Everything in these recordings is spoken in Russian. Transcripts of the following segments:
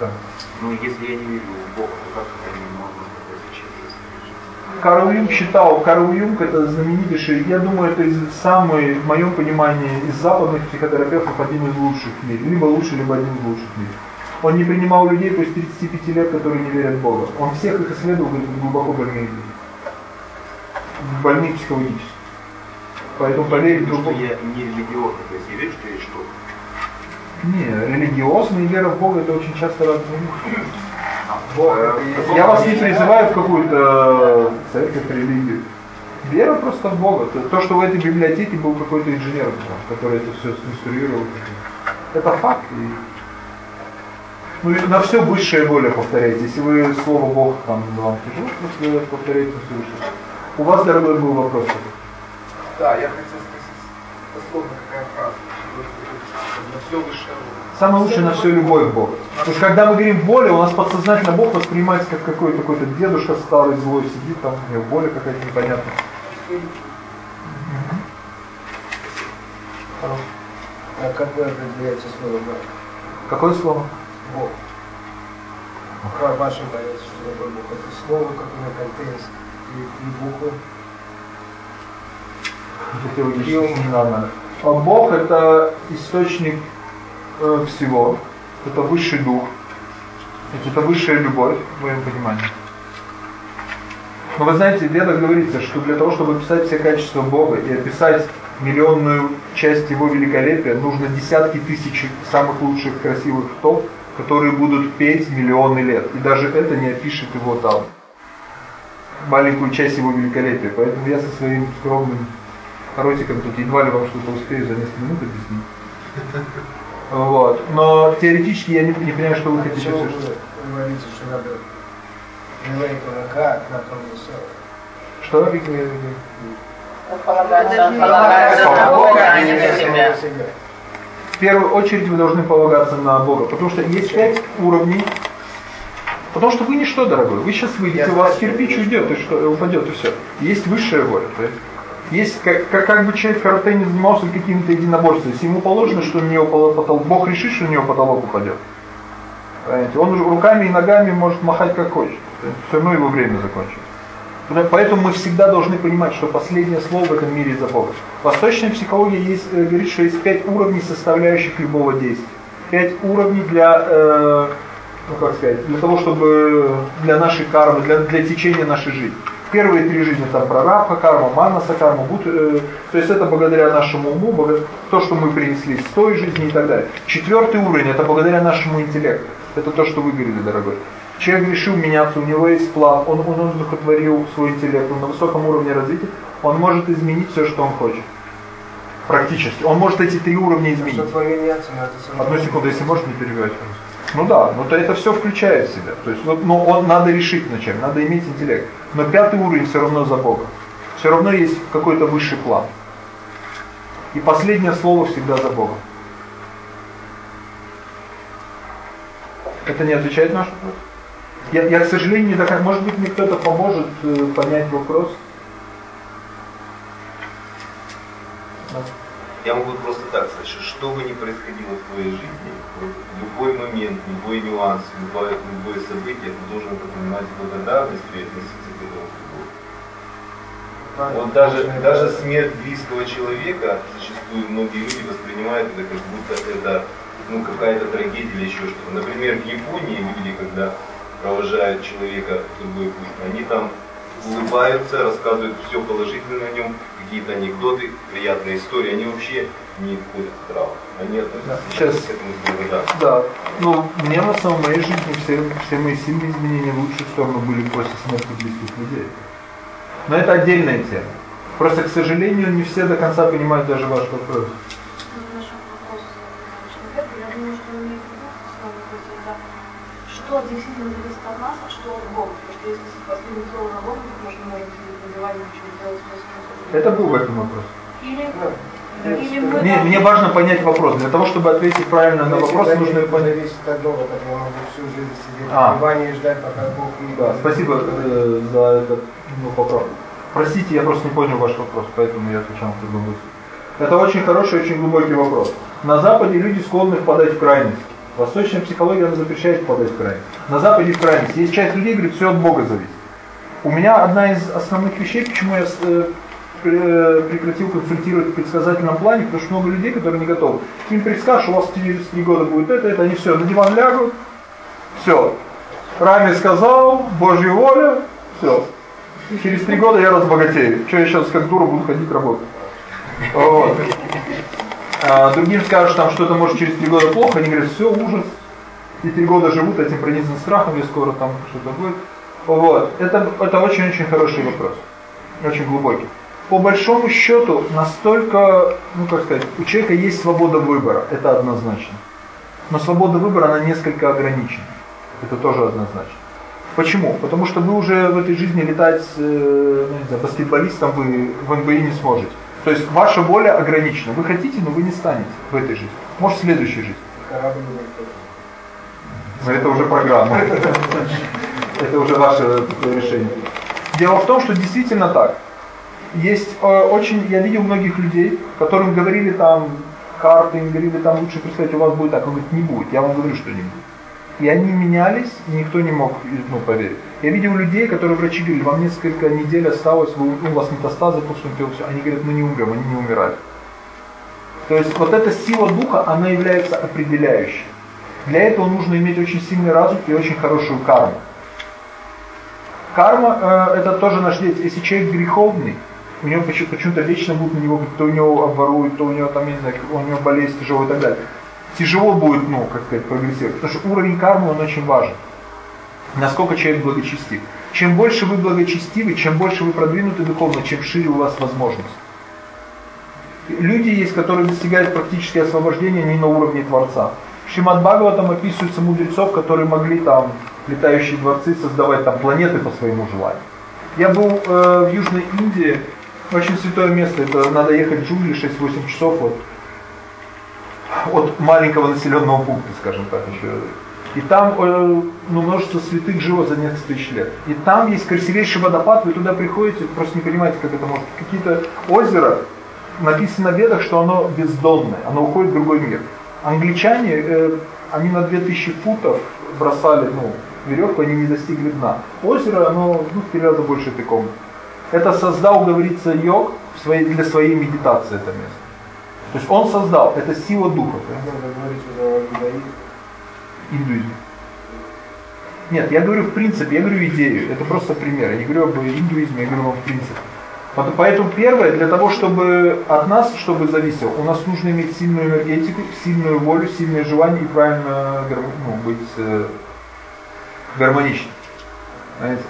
Да. Ну, если я не верю в Бога, то как это не Карл Юнг считал, Карл Юнг это знаменитейший, я думаю, это из самый, в моем понимании, из западных психотерапевтов один из лучших в мире. Либо лучший, либо один из лучших в мире. Он не принимал людей после 35 лет, которые не верят в Бога. Он всех их исследовал, говорит, глубоко больные люди. Больные психологически. Поэтому поверить в Бога... я не религиозный, то есть я верю, что есть что-то. Не, религиозный и вера в Бога это очень часто разные вещи. Я вас не призываю в какую-то церковь, религию. Вера просто в Бога. То, что в этой библиотеке был какой-то инженер, который это все сконструировал. Это факт. И... Ну, на все высшая воля повторяйте. Если вы слово Бог там вам тяжело, просто повторяйте все выше. У вас, дорогой, был вопрос. Да, я хотел спросить, дословно какая фраза. На все высшая воля. Самое лучшее на все любовь Бога. Потому что когда мы говорим воля, у нас подсознательно Бог воспринимается как какой-то какой-то дедушка старый злой сидит, там у него воля какая-то непонятная. А как вы определяете слово Бог? Какое слово? Бог. Как в вашем понятии, что такое Бог? Это слово, какой контекст и, и буквы? Это теологически не надо. А Бог это источник э, всего. Это высший дух. Это высшая любовь, в моем понимании. Но вы знаете, в Ведах говорится, что для того, чтобы описать все качества Бога и описать миллионную часть Его великолепия, нужно десятки тысяч самых лучших красивых ртов, которые будут петь миллионы лет. И даже это не опишет Его там маленькую часть Его великолепия. Поэтому я со своим скромным ротиком тут едва ли вам что-то успею за несколько минут объяснить. Вот. Но теоретически я не, не понимаю, что вы хотите. Почему вы говорите, что надо на на Что? В первую очередь вы должны полагаться на Бога, потому что есть пять уровней. Потому что вы ничто, дорогой. Вы сейчас выйдете, у вас кирпич уйдет, и что, упадет, и все. Есть высшая воля. Есть, как, как, как бы человек в не занимался какими-то единоборствами. Если ему положено, что у него потолок, Бог решит, что у него потолок упадет. Понимаете? Он руками и ногами может махать как хочет. Все равно его время закончится. Поэтому мы всегда должны понимать, что последнее слово в этом мире за Бога. Восточная психология есть, э, говорит, что есть пять уровней составляющих любого действия. Пять уровней для, э, ну как сказать, для того, чтобы для нашей кармы, для, для течения нашей жизни. Первые три жизни там прарабха карма, манаса карма, буд, э, то есть это благодаря нашему уму, благодаря, то, что мы принесли с той жизни и так далее. Четвертый уровень это благодаря нашему интеллекту. Это то, что вы говорили, дорогой. Человек решил меняться, у него есть план, он, он удовлетворил свой интеллект, он на высоком уровне развития, он может изменить все, что он хочет. Практически. Он может эти три уровня изменить. Одну секунду, если можешь не перебивать. Ну да, но то это все включает в себя. То есть, ну, но он надо решить вначале, надо иметь интеллект. Но пятый уровень все равно за Бога. Все равно есть какой-то высший план. И последнее слово всегда за Богом. Это не отвечает на наш вопрос? Я, я, к сожалению, не докажу. Может быть, мне кто-то поможет э, понять вопрос? Я могу просто так сказать, что что бы ни происходило в твоей жизни, любой момент, любой нюанс, любое, любое событие, ты должен это понимать с благодарностью и относиться к этому Вот даже, даже смерть близкого человека, зачастую многие люди воспринимают это как будто это ну, какая-то трагедия или еще что-то. Например, в Японии люди, когда провожают человека в другой путь, они там улыбаются, рассказывают все положительное о нем, какие-то анекдоты, приятные истории, они вообще не входят в травму. Они относятся Сейчас, к этому благодарны. Да. Ну, мне на самом моей жизни все, все мои сильные изменения в лучшую сторону были после смерти близких людей. Но это отдельная тема. Просто, к сожалению, не все до конца понимают даже ваш вопрос. Что действительно зависит от нас, а что от Бога? Потому что если на можно делать это был в этом вопрос. Мне, мне важно понять вопрос. Для того, чтобы ответить правильно на вопрос, нужно понять. А. ждать, пока Бог не да, спасибо э, за этот ну, поправку. Простите, я просто не понял ваш вопрос, поэтому я отвечал в другом Это очень хороший, очень глубокий вопрос. На Западе люди склонны впадать в крайность. Восточная психология запрещает впадать в крайность. На Западе в крайность. Есть часть людей, говорит, все от Бога зависит. У меня одна из основных вещей, почему я э, э, прекратил консультировать в предсказательном плане, потому что много людей, которые не готовы. Им предскажешь, у вас через три года будет это, это, они все, на диван лягут, все. Раме сказал, Божья воля, все. Через три года я разбогатею. Что я сейчас как дура буду ходить работать? Вот. А, другим скажешь, там что-то может через три года плохо, они говорят, все, ужас. И три года живут этим пронизанным страхом, и скоро там что-то будет. Вот. Это, это очень-очень хороший вопрос. Очень глубокий. По большому счету, настолько, ну как сказать, у человека есть свобода выбора, это однозначно. Но свобода выбора, она несколько ограничена. Это тоже однозначно. Почему? Потому что вы уже в этой жизни летать, э, ну, не знаю, баскетболистом вы в НБИ не сможете. То есть ваша воля ограничена. Вы хотите, но вы не станете в этой жизни. Может, в следующей жизни. Но это уже программа. Это уже ваше решение. Дело в том, что действительно так. Есть э, очень, я видел многих людей, которым говорили там карты, им говорили там лучше представить, у вас будет так. Он говорит, не будет. Я вам говорю, что не будет. И они менялись, и никто не мог ну, поверить. Я видел людей, которые врачи говорили, вам несколько недель осталось, вы, ну, у вас метастазы после все. Они говорят, мы не умрем, они не умирают. То есть вот эта сила духа, она является определяющей. Для этого нужно иметь очень сильный разум и очень хорошую карму. Карма э, это тоже наш дети. Если человек греховный, у него почему-то вечно будут на него, то у него обворуют, то у него там, не знаю, у него болезнь тяжелая и так далее тяжело будет, ну, как сказать, прогрессировать. Потому что уровень кармы, он очень важен. Насколько человек благочестив. Чем больше вы благочестивы, чем больше вы продвинуты духовно, чем шире у вас возможность. Люди есть, которые достигают практически освобождения не на уровне Творца. В Шримад там описываются мудрецов, которые могли там летающие дворцы создавать там планеты по своему желанию. Я был э, в Южной Индии, очень святое место, это надо ехать в джунгли 6-8 часов, вот от маленького населенного пункта, скажем так, еще. И там э, ну, множество святых жило за несколько тысяч лет. И там есть красивейший водопад, вы туда приходите, просто не понимаете, как это может. Какие-то озера, написано в ведах, что оно бездонное, оно уходит в другой мир. Англичане, э, они на 2000 футов бросали ну, веревку, они не достигли дна. Озеро, оно ну, в три раза больше этой комнаты. Это создал, говорится, йог своей, для своей медитации это место. То есть он создал, это сила духа. Индуизм. Нет, я говорю в принципе, я говорю идею, это просто пример. Я не говорю об индуизме, я говорю вам в принципе. Поэтому первое, для того, чтобы от нас, чтобы зависело, у нас нужно иметь сильную энергетику, сильную волю, сильное желание и правильно ну, быть э, гармоничным.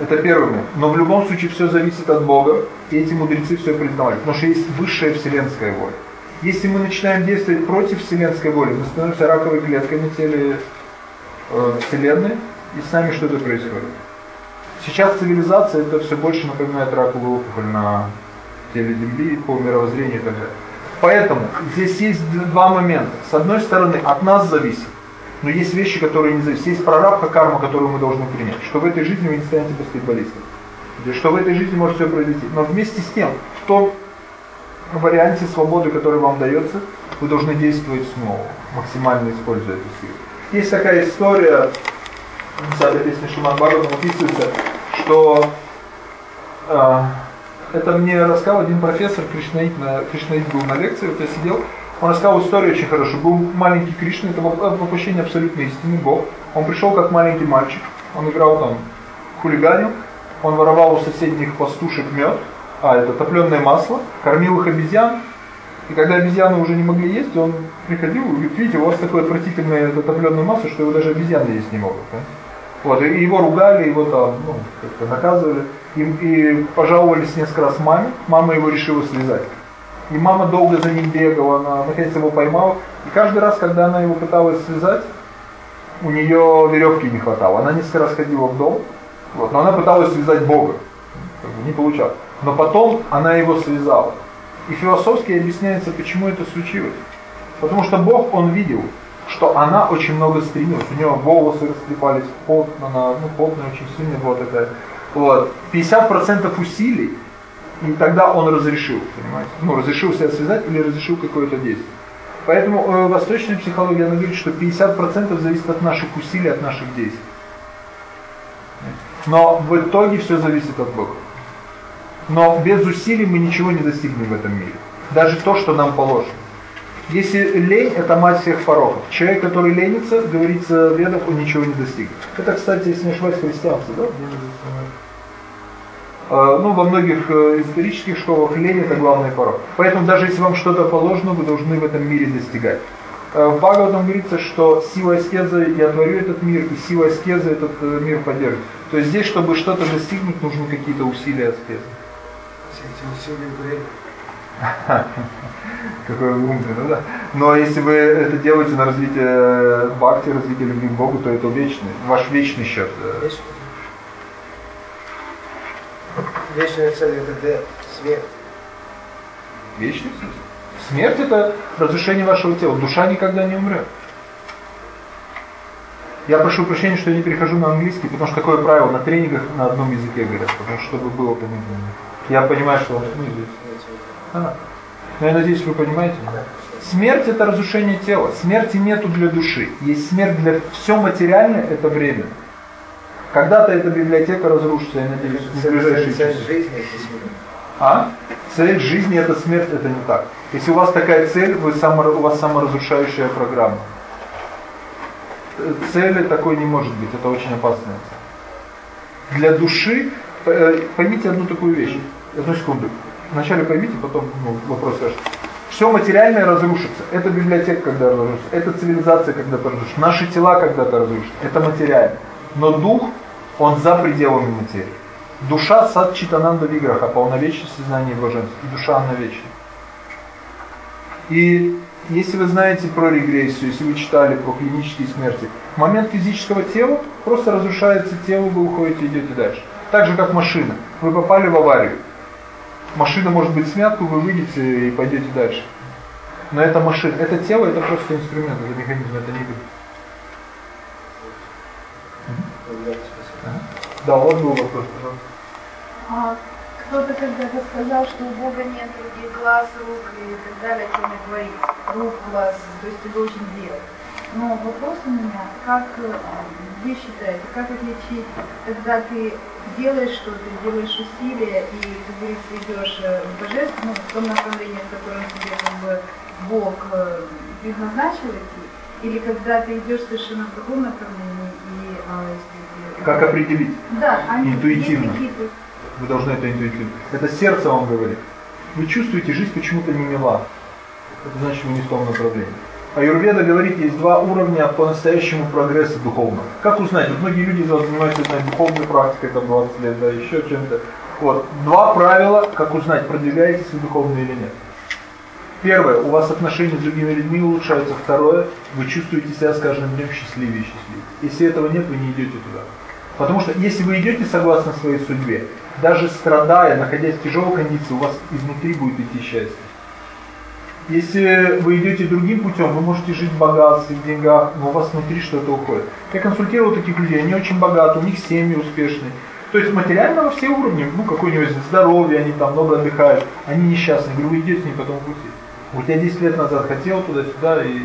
Это первый момент. Но в любом случае все зависит от Бога, и эти мудрецы все признавали, потому что есть высшая вселенская воля. Если мы начинаем действовать против вселенской воли, мы становимся раковой клеткой на теле э, Вселенной, и с нами что-то происходит. Сейчас цивилизация это все больше напоминает раковую опухоль на теле Земли по мировоззрению и так далее. Поэтому здесь есть два момента. С одной стороны, от нас зависит, но есть вещи, которые не зависят. Есть прорабха карма, которую мы должны принять. Что в этой жизни вы не станете баскетболистом. Что в этой жизни может все произойти. Но вместе с тем, в том варианте свободы, который вам дается, вы должны действовать снова, максимально используя эту силу. Есть такая история, в 10 песне Шиман Бхагаватам описывается, что э, это мне рассказал один профессор Кришнаит, на, Кришнаит был на лекции, вот я сидел, он рассказал историю очень хорошо. Был маленький Кришна, это воплощение абсолютной истины, Бог. Он пришел как маленький мальчик, он играл там, хулиганил, он воровал у соседних пастушек мед, а, это топленое масло, кормил их обезьян, и когда обезьяны уже не могли есть, он приходил говорит, видите, у вас такое отвратительное это топленое масло, что его даже обезьяны есть не могут. Да? Вот, и его ругали, его там, ну, как-то наказывали, и, и пожаловались несколько раз маме, мама его решила связать. И мама долго за ним бегала, она наконец его поймала, и каждый раз, когда она его пыталась связать, у нее веревки не хватало. Она несколько раз ходила в дом, вот, но она пыталась связать Бога, не получалось. Но потом она его связала. И философски объясняется, почему это случилось. Потому что Бог, Он видел, что она очень много стремилась. У нее волосы растрепались, пот, она, ну, потная очень сильная была такая. Вот. 50% усилий, и тогда он разрешил, понимаете? Ну, разрешил себя связать или разрешил какое-то действие. Поэтому э, восточная психология она говорит, что 50% зависит от наших усилий, от наших действий. Но в итоге все зависит от Бога. Но без усилий мы ничего не достигнем в этом мире. Даже то, что нам положено. Если лень, это мать всех пороков. Человек, который ленится, говорится в ведах, он ничего не достигнет. Это, кстати, если не ошибаюсь, христианцы, да? А, ну, во многих э, исторических школах лень это главный порог. Поэтому даже если вам что-то положено, вы должны в этом мире достигать. Э, в Бхагаватам говорится, что сила аскезы я творю этот мир, и сила аскезы этот э, мир поддерживает. То есть здесь, чтобы что-то достигнуть, нужны какие-то усилия аскезы. Усилия время. Какой вы умный, ну да? Но если вы это делаете на развитие бхакти, развитие любви к Богу, то это вечный, ваш вечный счет. Вечный. Вечная цель это смерть. Вечный цель? Смерть это разрушение вашего тела. Душа никогда не умрет. Я прошу прощения, что я не перехожу на английский, потому что такое правило на тренингах на одном языке говорят, потому что чтобы было понятно. Я понимаю, что ну, здесь. А, но я надеюсь, вы понимаете. Смерть это разрушение тела. Смерти нету для души. Есть смерть для все материальное это время. Когда-то эта библиотека разрушится, я надеюсь, в ближайшие Цель жизни А? Цель жизни это смерть, это не так. Если у вас такая цель, вы само, у вас саморазрушающая программа. Цели такой не может быть, это очень цель. Для души, э, поймите одну такую вещь, одну секунду. Вначале поймите, потом ну, вопрос скажете. Все материальное разрушится. Это библиотека, когда разрушится. Это цивилизация, когда-то разрушится. Наши тела когда-то разрушатся. Это материально. Но дух, он за пределами материи. Душа сад читананда виграха, полновечность сознания и блаженства. И душа она вечна. И если вы знаете про регрессию, если вы читали про клинические смерти, момент физического тела просто разрушается тело, вы уходите, идете дальше. Так же, как машина. Вы попали в аварию. Машина может быть смятку, вы выйдете и пойдете дальше. Но это машина, это тело, это просто инструмент, это механизм, это не люди. Да, вас был вопрос, пожалуйста. А, Кто-то когда-то сказал, что у Бога нет других глаз, рук и так далее, кроме твоих рук, глаз, то есть ты должен делать. Но вопрос у меня, как э, вы считаете, как отличить, когда ты делаешь что-то, делаешь усилия и, как говорится, идешь э, в божество, ну, в том направлении, в котором тебе как бы Бог э, предназначил идти, или когда ты идешь совершенно в другом направлении и а, ты- Как определить? Да, они Интуитивно. есть какие-то Вы должны это интуитивно. Это сердце вам говорит. Вы чувствуете, жизнь почему-то не мила. Это значит, вы не в том направлении. Аюрведа говорит, есть два уровня по-настоящему прогресса духовного. Как узнать? Вот многие люди занимаются знать, духовной практикой, там 20 лет, да, еще чем-то. Вот. Два правила, как узнать, продвигаетесь вы духовно или нет. Первое, у вас отношения с другими людьми улучшаются. Второе, вы чувствуете себя с каждым днем счастливее и счастливее. Если этого нет, вы не идете туда. Потому что если вы идете согласно своей судьбе, даже страдая, находясь в тяжелой кондиции, у вас изнутри будет идти счастье. Если вы идете другим путем, вы можете жить в богатстве, в деньгах, но у вас внутри что-то уходит. Я консультировал таких людей, они очень богаты, у них семьи успешные. То есть материально во все уровни, ну какое у него здоровье, они там много отдыхают, они несчастны. Говорю, вы идете не по тому пути. Вот я 10 лет назад хотел туда-сюда и...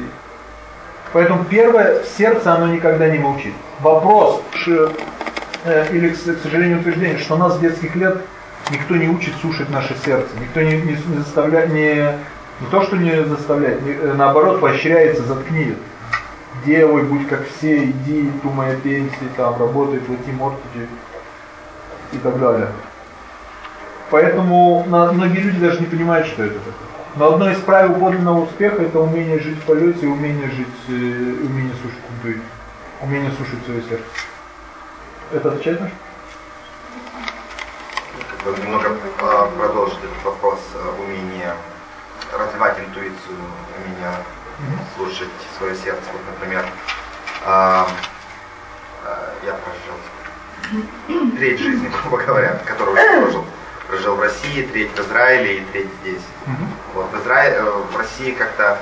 Поэтому первое, сердце оно никогда не молчит. Вопрос, э, или, к сожалению, утверждение, что нас с детских лет никто не учит слушать наше сердце, никто не, не заставляет, не, не то, что не заставляет, э, наоборот, поощряется, заткни. Делай, будь как все, иди, думай о пенсии, там, работай, плати мортиджи и так далее. Поэтому на- многие люди даже не понимают, что это такое. Но одно из правил подлинного успеха это умение жить в полете умение жить, э, умение слушать интуицию, умение слушать свое сердце. Это отвечает на что? Немного а, продолжить этот вопрос а, умения развивать интуицию, умения слушать свое сердце. Вот, например, а, а, я прожил треть жизни, грубо говоря, которую я прожил. Прожил в России, треть в Израиле и треть здесь. Вот, в, Израиле, э, в России как-то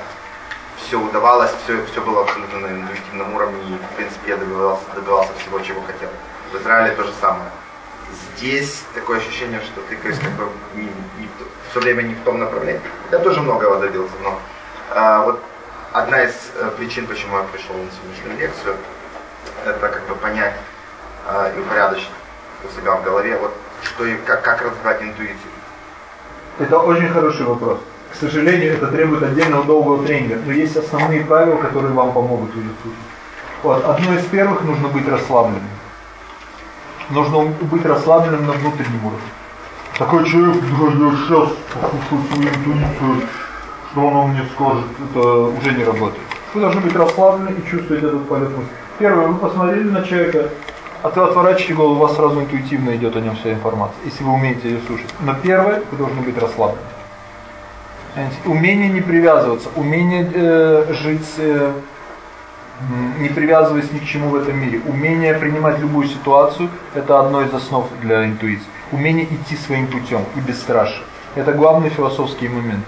все удавалось, все, все было абсолютно на интуитивном уровне, и, в принципе, я добивался, добивался всего, чего хотел. В Израиле то же самое. Здесь такое ощущение, что ты, то есть, как бы не, не в все время не в том направлении. Я тоже многого добился, но а, вот одна из э, причин, почему я пришел на сегодняшнюю лекцию, это как бы понять э, и упорядочить у себя в голове, вот что и как, как развивать интуицию. Это очень хороший вопрос. К сожалению, это требует отдельного долгого тренинга. Но есть основные правила, которые вам помогут ее слушать. Вот. Одно из первых нужно быть расслабленным. Нужно быть расслабленным на внутреннем уровне. Такой человек, да я сейчас послушаю свою интуицию, что она мне скажет, это уже не работает. Вы должны быть расслаблены и чувствовать этот полет мысли. Первое, вы посмотрели на человека, а ты отворачиваете голову, у вас сразу интуитивно идет о нем вся информация, если вы умеете ее слушать. Но первое, вы должны быть расслаблены. Умение не привязываться, умение э, жить, э, не привязываясь ни к чему в этом мире. Умение принимать любую ситуацию – это одно из основ для интуиции. Умение идти своим путем и бесстрашие. Это главный философский момент.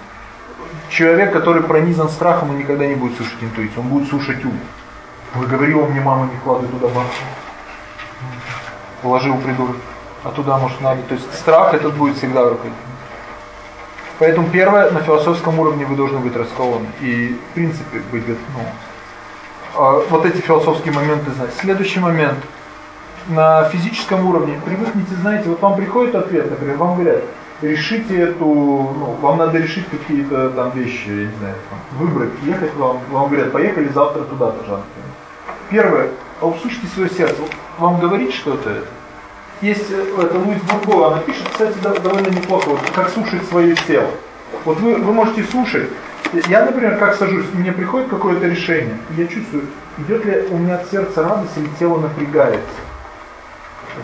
Человек, который пронизан страхом, он никогда не будет слушать интуицию, он будет слушать ум. Вы говорила мне, мама, не клади туда банку положил придурок, а туда, может, надо. То есть страх этот будет всегда руководить. Поэтому первое, на философском уровне вы должны быть раскованы и, в принципе, быть а, вот эти философские моменты знать. Следующий момент. На физическом уровне привыкните, знаете, вот вам приходит ответ, например, вам говорят, решите эту, ну, вам надо решить какие-то там вещи, я не знаю, там, выбрать, ехать вам, вам говорят, поехали завтра туда-то, Жан. Первое, а услышьте свое сердце. Вам говорит что-то? Есть э, это Луис Бурго, она пишет, кстати, довольно неплохо, вот, как слушать свое тело. Вот вы, вы можете слушать. Я, например, как сажусь, мне приходит какое-то решение, я чувствую, идет ли у меня от сердца радость или тело напрягается.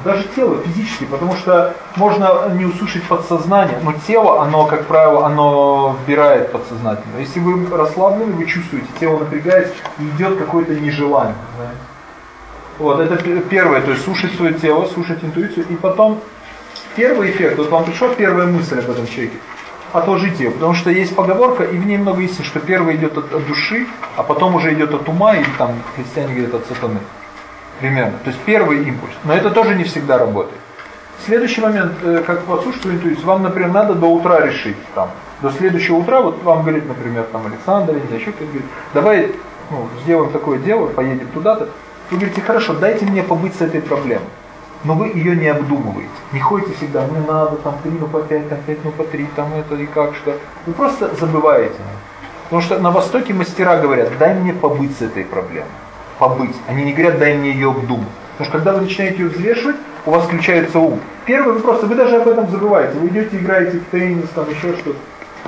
Даже тело физически, потому что можно не услышать подсознание, но тело, оно, как правило, оно вбирает подсознательно. Если вы расслаблены, вы чувствуете, тело напрягается, и идет какое-то нежелание. Вот, это первое, то есть слушать свое тело, слушать интуицию, и потом первый эффект, вот вам пришла первая мысль об этом человеке, отложить ее, потому что есть поговорка, и в ней много истин, что первое идет от, от души, а потом уже идет от ума, или там христиане говорят от сатаны. Примерно. То есть первый импульс. Но это тоже не всегда работает. Следующий момент, э, как послушать свою интуицию, вам, например, надо до утра решить, там, до следующего утра, вот вам говорит, например, там Александр, знаю, еще кто-то говорит, давай ну, сделаем такое дело, поедем туда-то, вы говорите, хорошо, дайте мне побыть с этой проблемой. Но вы ее не обдумываете. Не ходите всегда, мне надо, там, 3, ну по 5, там, 5, ну по 3, там, это и как, что. Вы просто забываете. Потому что на Востоке мастера говорят, дай мне побыть с этой проблемой. Побыть. Они не говорят, дай мне ее обдумать. Потому что когда вы начинаете ее взвешивать, у вас включается ум. Первое, вы просто, вы даже об этом забываете. Вы идете, играете в теннис, там еще что-то.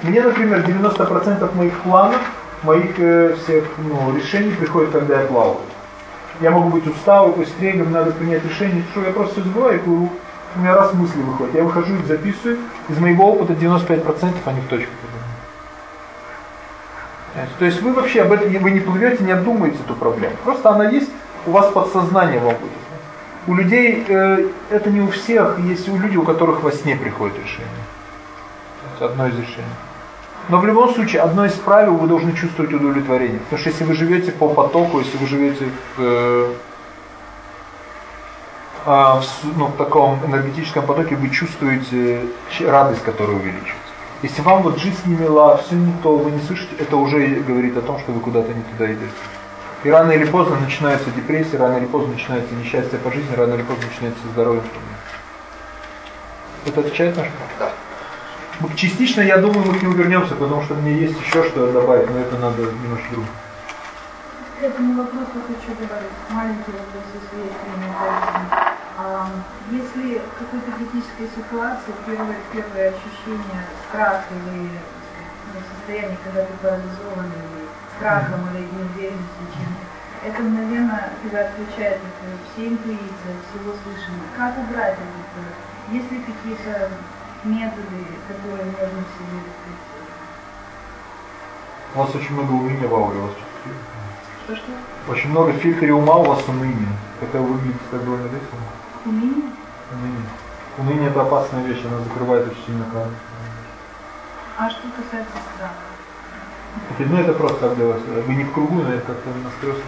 Мне, например, 90% моих планов, моих э, всех ну, решений приходит, когда я плаваю я могу быть усталый, быстрее, мне надо принять решение, что я просто забываю, и у меня раз мысли выходят. Я выхожу их записываю, из моего опыта 95% они в точку То есть вы вообще об этом вы не плывете, не обдумываете эту проблему. Просто она есть, у вас подсознание вам будет. У людей, э, это не у всех, есть у людей, у которых во сне приходит решение. Это одно из решений. Но в любом случае, одно из правил, вы должны чувствовать удовлетворение. Потому что если вы живете по потоку, если вы живете э, а, в, ну, в таком энергетическом потоке, вы чувствуете радость, которая увеличивается. Если вам вот жизнь не мила, все не то, вы не слышите, это уже говорит о том, что вы куда-то не туда идете. И рано или поздно начинается депрессия, рано или поздно начинается несчастье по жизни, рано или поздно начинается здоровье. Это отвечает наш вопрос? Да. Частично, я думаю, мы к нему вернемся, потому что мне есть еще что добавить, но это надо немножко другое. К этому вопросу хочу добавить маленький вопрос, если есть время. А, если в какой-то критической ситуации первое, первое ощущение страха или ну, состояние, когда ты парализован или страхом или неуверенностью чем-то, это, наверное, тебя отключает от всей интуиции, от всего слышания. Как убрать это? Есть ли какие-то методы, которые можно себе У вас очень много уныния в ауре, у вас Что-что? Очень много фильтре ума у вас уныния. Это выглядит так довольно весело. Уныние? Уныние. Уныние это опасная вещь, она закрывает очень сильно карму. А что касается страха? Ну это просто так для вас. Вы не в кругу, но это как-то настроился.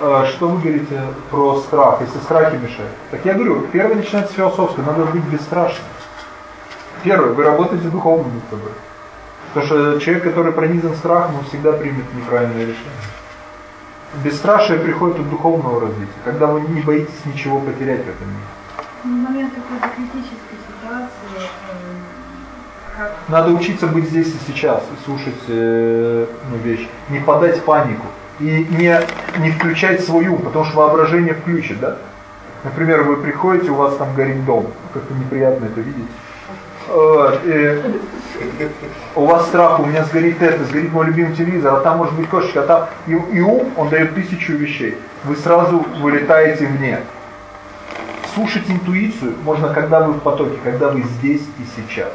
А, что вы говорите про страх, если страхи мешают? Так я говорю, первое начинается с философского, надо быть бесстрашным. Первое, вы работаете духовно над собой. Потому что человек, который пронизан страхом, он всегда примет неправильное решение. Бесстрашие приходит от духовного развития, когда вы не боитесь ничего потерять в этом мире. В момент какой-то критической ситуации, э, как Надо учиться быть здесь и сейчас, и слушать э, ну, вещи. Не подать в панику. И не, не включать свой ум, потому что воображение включит, да? Например, вы приходите, у вас там горит дом. Как-то неприятно это видеть. У вас страх, у меня сгорит это, сгорит мой любимый телевизор, а там может быть кошечка, а там и, и ум, он дает тысячу вещей. Вы сразу вылетаете вне. Слушать интуицию можно, когда вы в потоке, когда вы здесь и сейчас.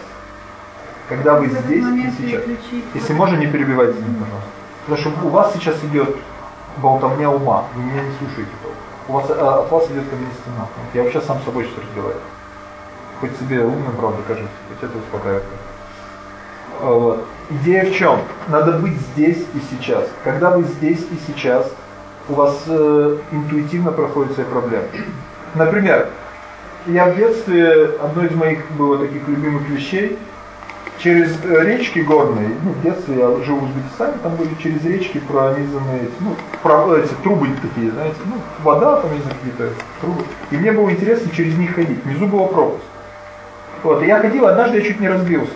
Когда вы этот здесь и сейчас. переключить Если можно, не перебивайте меня, пожалуйста. Потому что у вас сейчас идет болтовня ума, вы меня не слушаете. У вас, а, от вас идет ко мне стена. Я вообще сам с собой сейчас разговариваю. Хоть себе умным, правда, кажется, хоть это успокаивает. А, Вот. Идея в чем? Надо быть здесь и сейчас. Когда вы здесь и сейчас, у вас э, интуитивно проходят все проблемы. Например, я в детстве, одно из моих было таких любимых вещей, через э, речки горные, ну, в детстве я жил в Узбекистане, там были через речки пронизанные, ну, про- эти трубы такие, знаете, ну, вода там, не знаю, какие-то трубы. И мне было интересно через них ходить. Внизу была пропасть. Вот, и я ходил, однажды я чуть не разбился.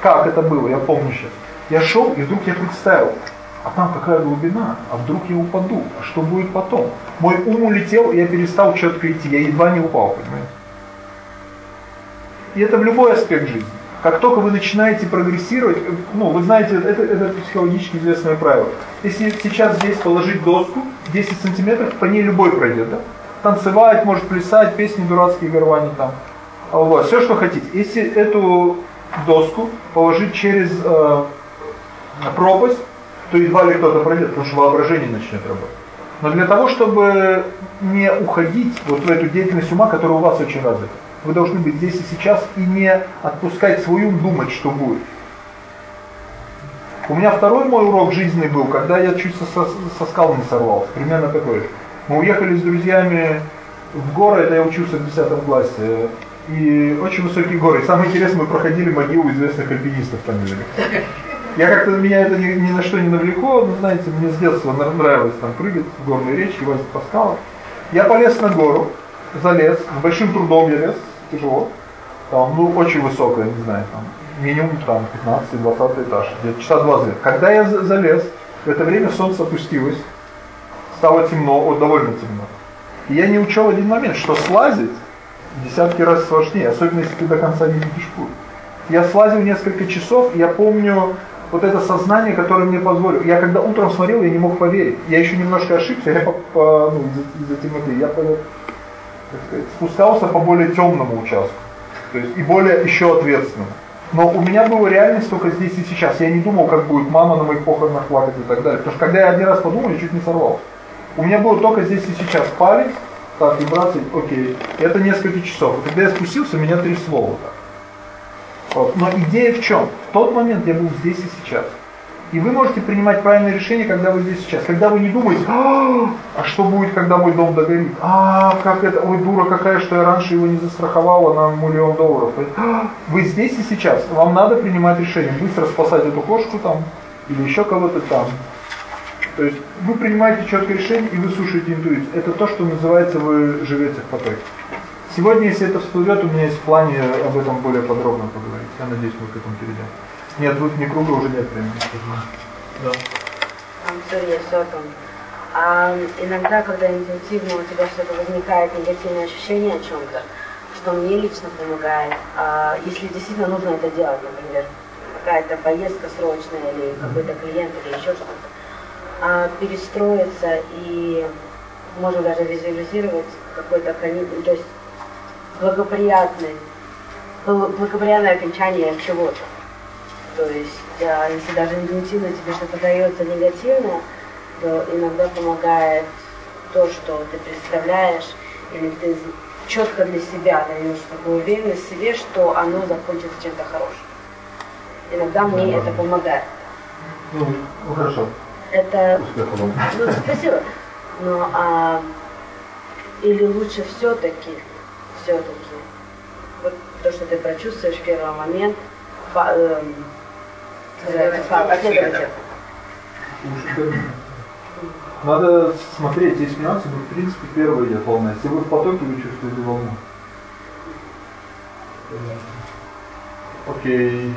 Как это было, я помню сейчас. Я шел, и вдруг я представил, а там какая глубина, а вдруг я упаду, а что будет потом? Мой ум улетел, и я перестал четко идти, я едва не упал, понимаете? И это в любой аспект жизни. Как только вы начинаете прогрессировать, ну, вы знаете, это, это психологически известное правило. Если сейчас здесь положить доску, 10 сантиметров, по ней любой пройдет, да? Танцевать, может плясать, песни дурацкие горвани там. Вот, все, что хотите. Если эту доску положить через э, пропасть, то едва ли кто-то пройдет, потому что воображение начнет работать. Но для того, чтобы не уходить вот в эту деятельность ума, которая у вас очень развита, вы должны быть здесь и сейчас и не отпускать свой ум думать, что будет. У меня второй мой урок жизни был, когда я чуть со, со, со скал не сорвался, примерно такой же. Мы уехали с друзьями в горы, это я учился в 10 классе, и очень высокие горы. Самое интересное, мы проходили могилу известных альпинистов там я как-то, меня это ни, ни на что не навлекло, но знаете, мне с детства нра- нравилось там прыгать в горные речки, лазить по скалам. Я полез на гору, залез, с большим трудом я лез, тяжело. Там, ну, очень высокая, не знаю, там, минимум там 15-20 этаж, где-то часа два залез. Когда я за- залез, в это время солнце опустилось, стало темно, вот довольно темно. И я не учел один момент, что слазить десятки раз сложнее, особенно если ты до конца не видишь путь. Я слазил несколько часов, я помню вот это сознание, которое мне позволило. Я когда утром смотрел, я не мог поверить. Я еще немножко ошибся, я по, по, ну, из-за, из-за темноты. Я по, так сказать, спускался по более темному участку. То есть и более еще ответственному. Но у меня была реальность только здесь и сейчас. Я не думал, как будет мама на моих похоронах плакать и так далее. Потому что когда я один раз подумал, я чуть не сорвался. У меня было только здесь и сейчас палец, так, вибрации, окей. Это несколько часов. И когда я спустился, меня трясло вот так. Вот. Но идея в чем? В тот момент я был здесь и сейчас. И вы можете принимать правильное решение, когда вы здесь сейчас. Когда вы не думаете, а, а что будет, когда мой дом догорит? А, как это, ой, дура какая, что я раньше его не застраховала на миллион долларов. А, вы здесь и сейчас. Вам надо принимать решение, быстро спасать эту кошку там, или еще кого-то там. То есть вы принимаете четкое решение и вы слушаете интуицию. Это то, что называется вы живете в потоке. Сегодня, если это всплывет, у меня есть в плане об этом более подробно поговорить. Я надеюсь, мы к этому перейдем. Нет, вы вне круга уже нет времени. Да. Я все о том. А иногда, когда интуитивно у тебя что-то возникает, негативное ощущение о чем-то, что мне лично помогает, а, если действительно нужно это делать, например, какая-то поездка срочная или какой-то клиент или еще что-то, а, перестроиться и можно даже визуализировать какой-то конец, то есть благоприятный, бл- благоприятное окончание чего-то. То есть, а, если даже интуитивно тебе что-то дается негативное, то иногда помогает то, что ты представляешь, или ты четко для себя даешь такую уверенность в себе, что оно закончится чем-то хорошим. Иногда мне это помогает. Ну, ну, хорошо. Это Успехов вам. ну, спасибо. Но а, или лучше все-таки, все-таки, вот то, что ты прочувствуешь в первый момент, фа- эм, Последовательно. Надо смотреть, есть нюансы, но в принципе первая идет волна. Если вы в потоке, вы чувствуете волну. Окей.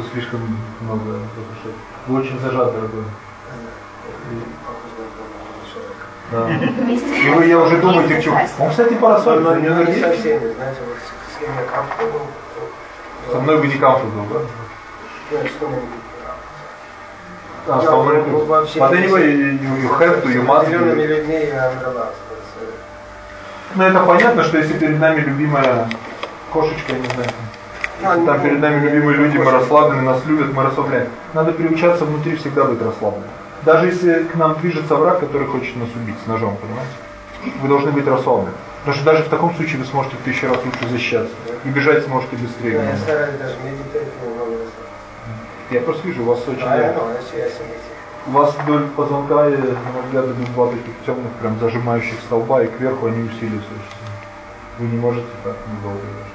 Вы слишком много запрещаете. Вы очень зажат, дорогой. Да. И вы, я уже думаете, что... Он, кстати, парасоль, Но не не со энергетический. всеми, знаете, вот с кем я комфортно был, Со мной бы не да? ну, что мне А, Я со мной вообще But anyway, you, you have to, you must be. людьми я. Ну это понятно, что если перед нами любимая кошечка, я не знаю, там перед нами любимые люди, мы расслаблены, нас любят, мы расслабляем. Надо приучаться внутри всегда быть расслабленным. Даже если к нам движется враг, который хочет нас убить с ножом, понимаете? Вы должны быть расслаблены. Потому что даже в таком случае вы сможете в тысячу раз лучше защищаться. И бежать сможете быстрее. Я стараюсь даже медитировать немного. Я просто вижу, у вас очень... А я, ну, я У вас вдоль позвонка, и, на мой взгляд, идут два таких темных, прям зажимающих столба, и кверху они усиливаются. Вы не можете так недолго даже.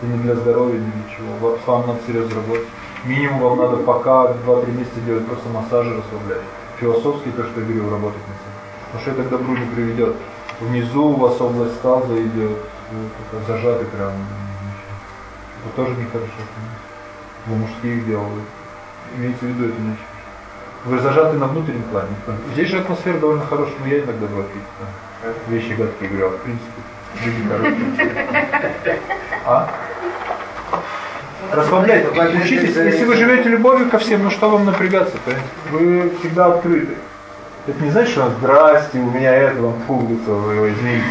Это не для здоровья, ни для чего. Вам- надо серьезно работать. Минимум вам надо пока 2-3 месяца делать просто массажи расслаблять. Философски то, что я говорил, работать на себе. Потому что это к добру не приведет. Внизу у вас область таза идет, вы зажатый прям. Это тоже нехорошо. понимаете? Для мужских дел. Имейте в виду это не вы зажаты на внутреннем плане. Здесь же атмосфера довольно хорошая, но я иногда бываю вещи гадкие говорю, а в принципе люди хорошие. А? Расслабляйтесь, учитесь, если вы живете любовью ко всем, ну что вам напрягаться, понимаете? Вы всегда открыты. Это не значит, что здрасте, у меня это, вам пуговица, вы его извините.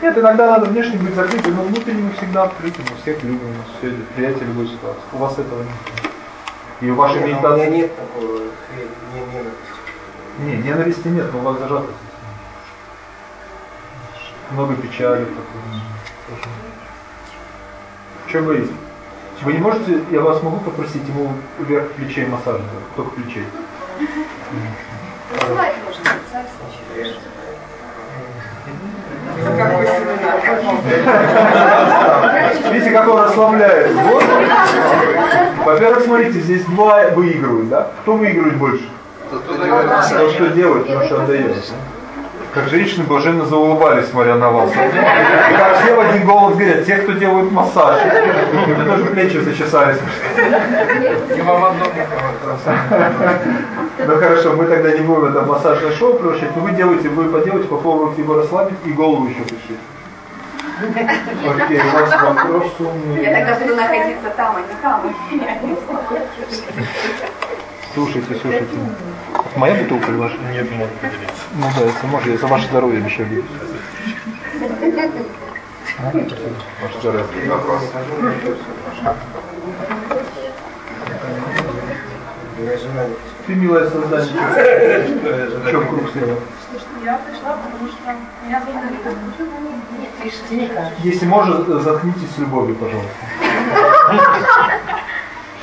Нет, иногда надо внешне быть закрытым, но внутренне мы всегда открыты, мы всех любим, у нас все идет, приятие любой ситуации. У вас этого нет. И в вашей Нет, ну, у меня медитации... нет такого ненависти. Не, ненависти нет, но у вас зажатость. Много печали. такой. Что говорить? Вы не можете, я вас могу попросить ему вверх плечей массаж сделать, только плечей. Вызывать можно. Видите, как он расслабляет. Вот. Во-первых, смотрите, здесь два выигрывают, да? Кто выигрывает больше? То, что делает, то, что отдает. Как женщины блаженно заулыбались, смотря на вас. И как все в один голос говорят, те, кто делают массаж. У меня тоже плечи зачесались. И вам одно. Ну хорошо, мы тогда не будем это массажное шоу превращать, но вы делаете, вы поделаете, попробуйте его расслабить и голову еще пришить. Окей, у вас вопрос умный. Я тогда буду находиться там, а не там. Слушайте, слушайте. Моя бутылка или ваша? Нет, можно поделиться. Ну да, если можно, я за ваше здоровье. А, спасибо. Ваше здоровье. Ты милое создание. Чем круг сделал? Я пришла, потому что меня зовут Если можно, заткнитесь с любовью, пожалуйста.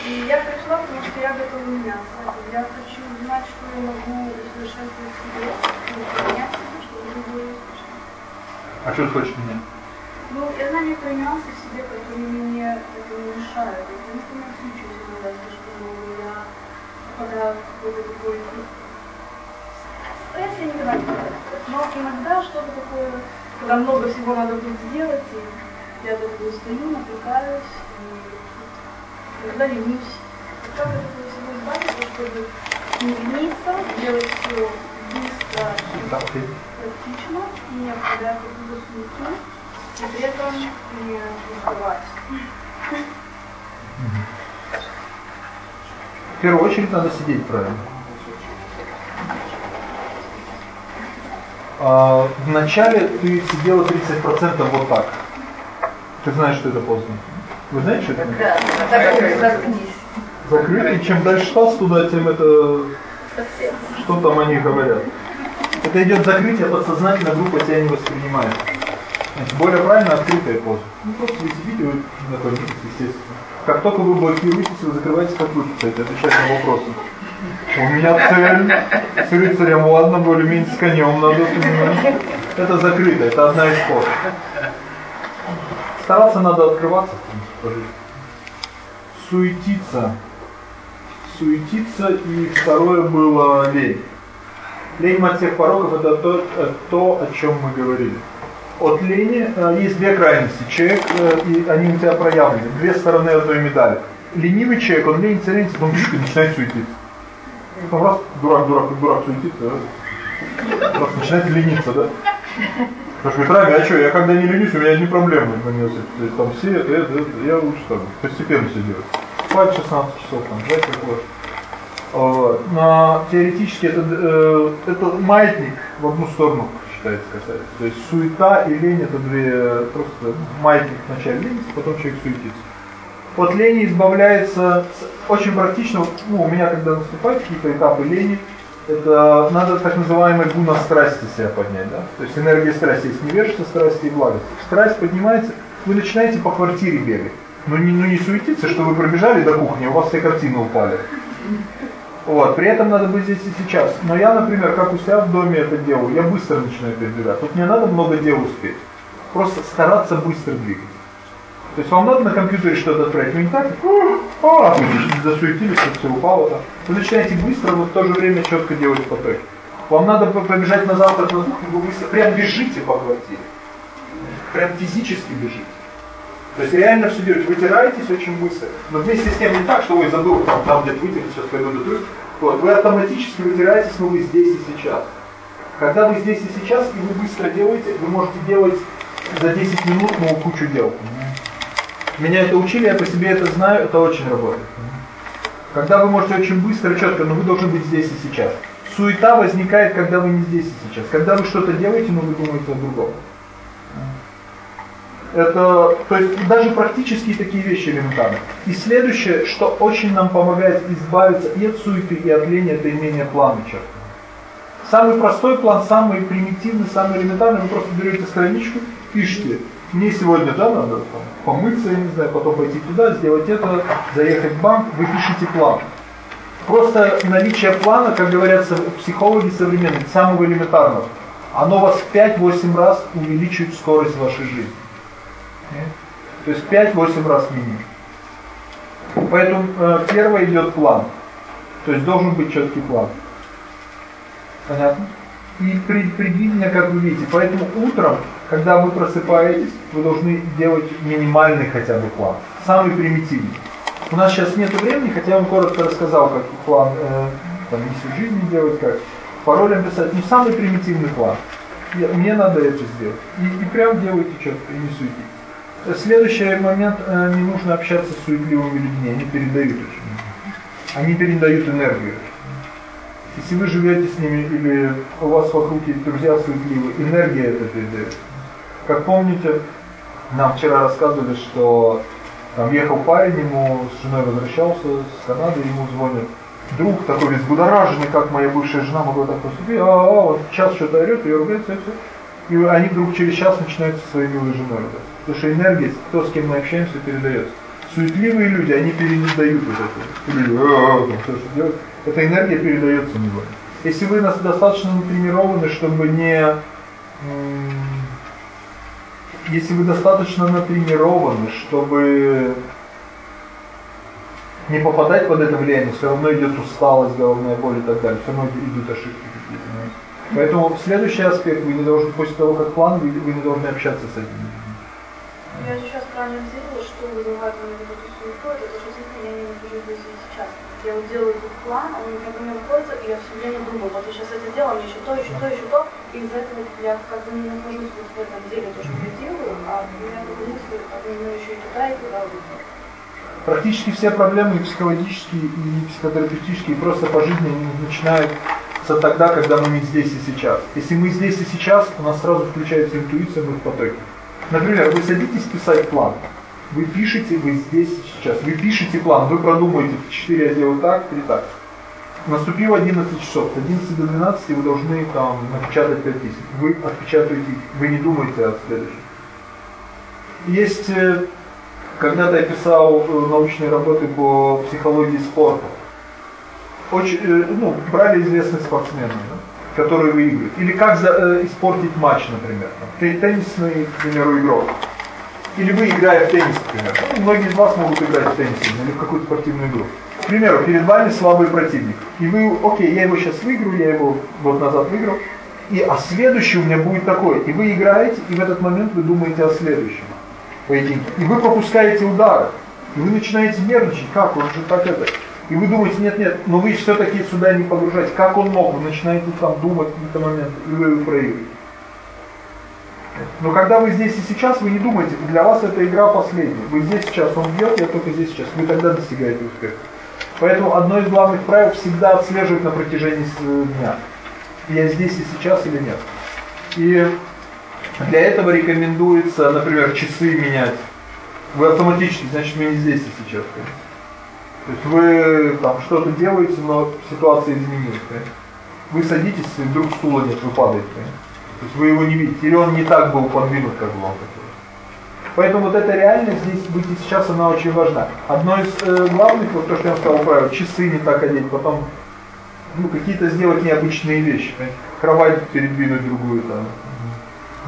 И я пришла, потому что я готова меняться. Я хочу А что ты хочешь меня? Ну, я знаю некоторые нюансы в себе, которые мне это не мешают. Я, например, случаюсь иногда, что я попадаю в какой-то такой ну, стресс, я не стресс. Но иногда что-то такое, когда много всего надо будет сделать, и я такой стою, напрягаюсь, и иногда ленюсь. Как этого всего избавиться, чтобы не лениться, делать все быстро и практично, не впадая в какую-то суету, и при этом не уставать. В первую очередь надо сидеть правильно. А, вначале ты сидела 30% вот так. Ты знаешь, что это поздно. Вы знаете, что это? Да, заткнись. Закрыт, и чем дальше таз туда, тем это... Совсем. Что там они говорят? Это идет закрытие, подсознательно группа тебя не воспринимает. Значит, более правильно открытая поза. Ну просто вы сидите, вы находитесь, естественно. Как только вы блокируетесь, вы закрываетесь, как вы кстати, отвечать на вопросы. У меня цель с рыцарем, ладно, более-менее с конем надо понимать. Это закрыто, это одна из поз. стараться надо открываться по жизни. Суетиться. Суетиться и второе было лень. Лень мать всех пороков это то, то, о чем мы говорили. От лени э, есть две крайности. Человек, э, и они у тебя проявлены. Две стороны одной медали. Ленивый человек, он ленится, ленится, потом чуть начинает суетиться. Ну, раз, дурак, дурак, дурак суетится, да? Просто начинает лениться, да? Потому что правильно, а что, я когда не ленюсь, у меня одни проблемы. Там все, это, это, я лучше там постепенно все делаю. Спать 16 часов, там, жать как вот. Но теоретически это, э, это маятник в одну сторону считается касается. То есть суета и лень это две, просто маятник вначале ленится, потом человек суетится. От лени избавляется очень практично, ну, у меня когда наступают какие-то этапы лени, это надо так называемый гуна страсти себя поднять, да? То есть энергия страсти, есть невежество страсти и благость. Страсть поднимается, вы начинаете по квартире бегать. Но не, ну не суетиться, что вы пробежали до кухни, у вас все картины упали. Вот, при этом надо быть здесь и сейчас. Но я, например, как у себя в доме это делаю, я быстро начинаю передвигать. Тут мне надо много дел успеть. Просто стараться быстро двигать. То есть вам надо на компьютере что-то отправить, вы не так, а, засуетились, все упало там. Вы начинаете быстро, но в то же время четко делать потоки. Вам надо побежать на завтрак на кухню, вы быстро, прям бежите по квартире. Прям физически бежите. То есть реально все делаете, вытираетесь очень быстро. Но вместе с тем не так, что вы забыл, там, там где-то вытереть, сейчас пойду дотру. Вот, вы автоматически вытираетесь, но вы здесь и сейчас. Когда вы здесь и сейчас, и вы быстро делаете, вы можете делать за 10 минут, но кучу дел. Меня это учили, я по себе это знаю, это очень работает. Когда вы можете очень быстро, четко, но вы должны быть здесь и сейчас. Суета возникает, когда вы не здесь и сейчас. Когда вы что-то делаете, но вы думаете о другом. Это, то есть даже практические такие вещи элементарны. И следующее, что очень нам помогает избавиться и от суеты, и от лени, это имение плана четко. Самый простой план, самый примитивный, самый элементарный, вы просто берете страничку, пишите, мне сегодня да, надо там, помыться, я не знаю, потом пойти туда, сделать это, заехать в банк, вы пишите план. Просто наличие плана, как говорят психологи современные, самого элементарного, оно вас в 5-8 раз увеличивает скорость вашей жизни. То есть 5-8 раз минимум. Поэтому э, первое идет план. То есть должен быть четкий план. Понятно? И предвидение, как вы видите. Поэтому утром, когда вы просыпаетесь, вы должны делать минимальный хотя бы план. Самый примитивный. У нас сейчас нет времени, хотя я вам коротко рассказал, как план э, там, миссию жизни делать, как паролем писать. Но самый примитивный план. Я, мне надо это сделать. И, и прям делайте четко, и не суетитесь. Следующий момент, э, не нужно общаться с суетливыми людьми, они передают очень. Они передают энергию. Если вы живете с ними или у вас вокруг есть друзья суетливые, энергия это передает. Как помните, нам вчера рассказывали, что там ехал парень, ему с женой возвращался с Канады, ему звонит друг такой весь как моя бывшая жена могла так поступить, а, а, вот час что-то орет, и ругается, и все. И они вдруг через час начинают со своей милой женой ругаться. Потому что энергия, то, с кем мы общаемся, передается. Суетливые люди, они передают вот это. Люди, «А, что делать? Эта энергия передается невольно. Если вы достаточно натренированы, чтобы не... Если вы достаточно натренированы, чтобы не попадать под это влияние, все равно идет усталость, головная боль и так далее, все равно идут ошибки. Поэтому следующий аспект, вы не должны, после того, как план, вы, вы не должны общаться с этим. Я сейчас правильно сделала, что вызывает у меня эту суету, это то, что я не нахожусь здесь сейчас. Я вот делаю этот план, он как бы выходит, и я все время думаю, вот я сейчас это делаю, мне еще то, еще то, еще то, и из-за этого я как бы не нахожусь вот в этом деле, то, что я делаю, а у меня как мысли, меня еще и туда, и туда. Практически все проблемы и психологические, и психотерапевтические, и просто по жизни начинаются тогда, когда мы не здесь и сейчас. Если мы здесь и сейчас, у нас сразу включается интуиция, мы в потоке. Например, вы садитесь писать план. Вы пишете, вы здесь сейчас, вы пишете план, вы продумаете, в 4 я сделаю так, 3 так. Наступило 11 часов, с 11 до 12 вы должны там напечатать 5000. Вы отпечатаете, вы не думаете о следующем. Есть, э, когда-то я писал э, научные работы по психологии спорта. Очень, э, ну, брали известных спортсменов. Да? который выигрывает. Или как за, э, испортить матч, например. Там, теннисный, к примеру, игрок. Или вы играя в теннис, например. Ну, многие из вас могут играть в теннис или в какую-то спортивную игру. К примеру, перед вами слабый противник. И вы, окей, я его сейчас выиграю, я его год назад выиграл, и, а следующий у меня будет такой. И вы играете, и в этот момент вы думаете о следующем поединке. И вы пропускаете удары. И вы начинаете нервничать, как он же так это. И вы думаете, нет, нет, но вы все-таки сюда не погружаете. Как он мог? Вы начинаете там думать в какие-то моменты, и вы его проигрываете. Но когда вы здесь и сейчас, вы не думаете, для вас эта игра последняя. Вы здесь сейчас, он бьет, я только здесь сейчас. Вы тогда достигаете успеха. Поэтому одно из главных правил всегда отслеживать на протяжении дня. Я здесь и сейчас или нет. И для этого рекомендуется, например, часы менять. Вы автоматически, значит, мы не здесь и сейчас. То есть вы там что-то делаете, но ситуация изменилась. Вы садитесь, и вдруг стула нет, вы падаете. То есть вы его не видите. Или он не так был подвинут, как бы хотелось. Поэтому вот эта реальность здесь быть сейчас, она очень важна. Одно из э, главных, вот то, что я сказал правило, часы не так одеть, потом ну, какие-то сделать необычные вещи. Понимаете? Кровать передвинуть другую, там,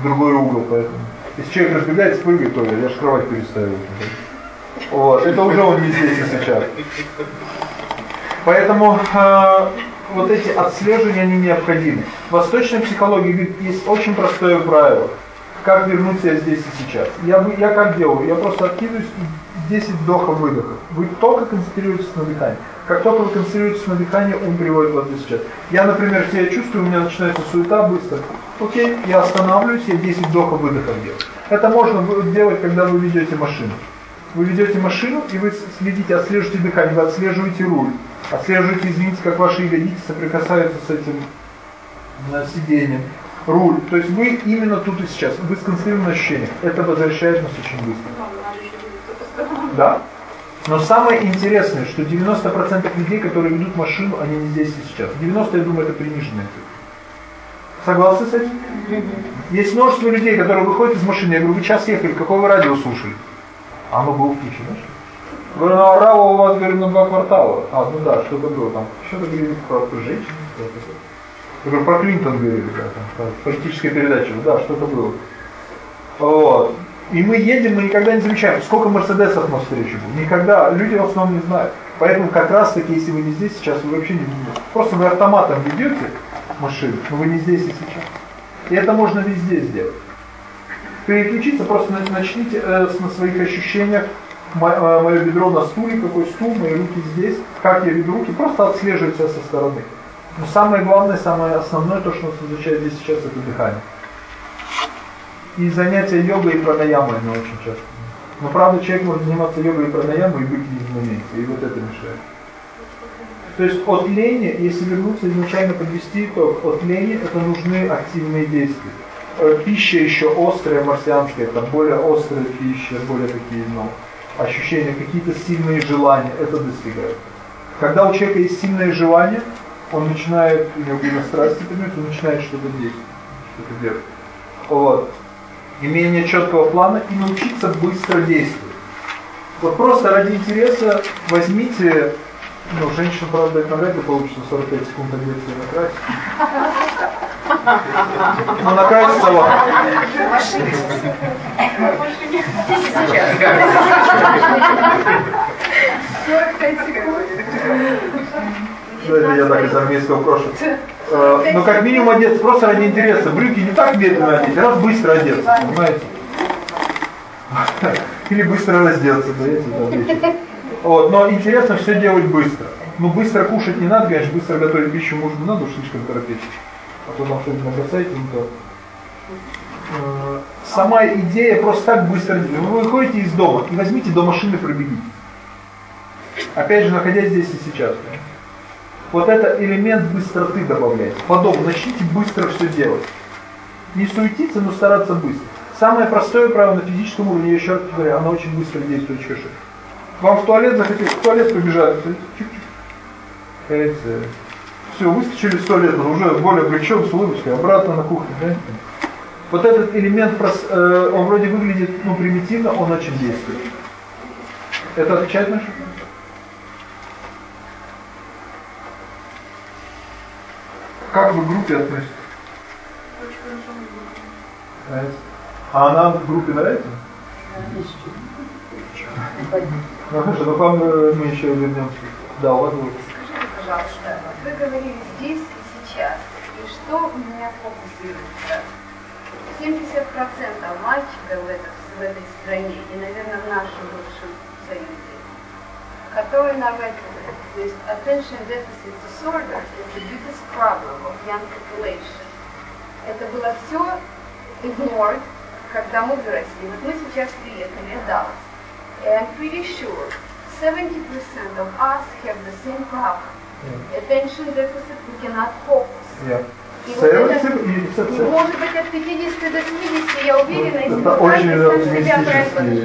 другой угол, поэтому. Если человек разбегается, прыгает, то я же кровать переставил. Вот, это уже он не здесь и сейчас. Поэтому э, вот эти отслеживания, они необходимы. В восточной психологии есть очень простое правило. Как вернуть себя здесь и сейчас. Я, я как делаю? Я просто откидываюсь 10 вдохов-выдохов. Вы только концентрируетесь на дыхании. Как только вы концентрируетесь на дыхании, он приводит вас здесь сейчас. Я, например, себя чувствую, у меня начинается суета быстро. Окей, я останавливаюсь, я 10 вдохов-выдохов делаю. Это можно делать, когда вы ведете машину. Вы ведете машину, и вы следите, отслеживаете дыхание, вы отслеживаете руль. Отслеживаете, извините, как ваши ягодицы соприкасаются с этим на сиденьем. Руль. То есть вы именно тут и сейчас. Вы сконцентрированы на ощущениях. Это возвращает нас очень быстро. Да. Но самое интересное, что 90% людей, которые ведут машину, они не здесь и сейчас. 90, я думаю, это приниженная цифра. Согласны с этим? Есть множество людей, которые выходят из машины. Я говорю, вы час ехали, какое вы радио слушали? А было включено, знаешь? Говорю, ну орало у вас, говорю, на два квартала. А, ну да, что-то было там. Что-то говорили про женщин. Я говорю, про Клинтон говорили, как там, политическая передача. Да, что-то было. Вот. И мы едем, мы никогда не замечаем, сколько Мерседесов на встречу было. Никогда. Люди в основном не знают. Поэтому как раз таки, если вы не здесь сейчас, вы вообще не. Просто вы автоматом ведете машину, но вы не здесь и сейчас. И это можно везде сделать. Переключиться, просто начните э, на своих ощущениях, Э, мое бедро на стуле, какой стул, мои руки здесь, как я веду руки, просто отслеживать себя со стороны. Но самое главное, самое основное, то, что нас изучает здесь сейчас, это дыхание. И занятия йогой и пранаямой, оно очень часто. Но правда, человек может заниматься йогой и пранаямой и быть не и вот это мешает. То есть от лени, если вернуться изначально подвести итог, от лени это нужны активные действия. Э, пища еще острая, марсианская, там более острая пища, более такие, ну, ощущения, какие-то сильные желания, это достигает. Когда у человека есть сильное желание, он начинает, у него были страсти он начинает что-то действовать, что-то делать. Вот. Имение четкого плана и научиться быстро действовать. Вот просто ради интереса возьмите, ну, женщина, правда, это навряд ли получится 45 секунд одеться и накрасить. Ну, накраситься вот. Знаете, я так из армейского прошлого. Э, ну, как минимум одеться просто ради интереса. Брюки не так медленно одеть, раз быстро одеться, понимаете? Или быстро раздеться, знаете, Вот, но интересно все делать быстро. Ну, быстро кушать не надо, конечно, быстро готовить пищу можно, надо уж слишком торопиться а что-нибудь набросаете, не то. Э, сама идея просто так быстро. Вы выходите из дома и возьмите до машины пробегите. Опять же, находясь здесь и сейчас. Вот это элемент быстроты добавляет. По дому начните быстро все делать. Не суетиться, но стараться быстро. Самое простое правило на физическом уровне, еще раз говорю, оно очень быстро действует, хорошо. Вам в туалет захотели, в туалет побежали, чик-чик все, выскочили сто лет, уже более облегчен, с улыбочкой, обратно на кухню. Да? Вот этот элемент, э, он вроде выглядит ну, примитивно, он очень действует. Это отвечает на что? Как вы к группе относитесь? Нравится. А она в группе нравится? Ну хорошо, но к вам э, мы еще вернемся. Да, у вас будет. Пожалуйста, вы говорили здесь и сейчас, и что у меня фокусируется? 70% мальчиков в, это, в этой стране, и, наверное, в нашем бывшем союзе, которые на recommend, то есть attention deficit disorder is the biggest problem of young population. Это было все ignored, когда мы выросли. Вот мы сейчас приехали в Даллас. And I'm pretty sure 70% of us have the same problem. Attention deficit, we cannot focus. Я. И вот это- ну, может быть, от 50 до 70, я уверена, если Это мы очень каждый себя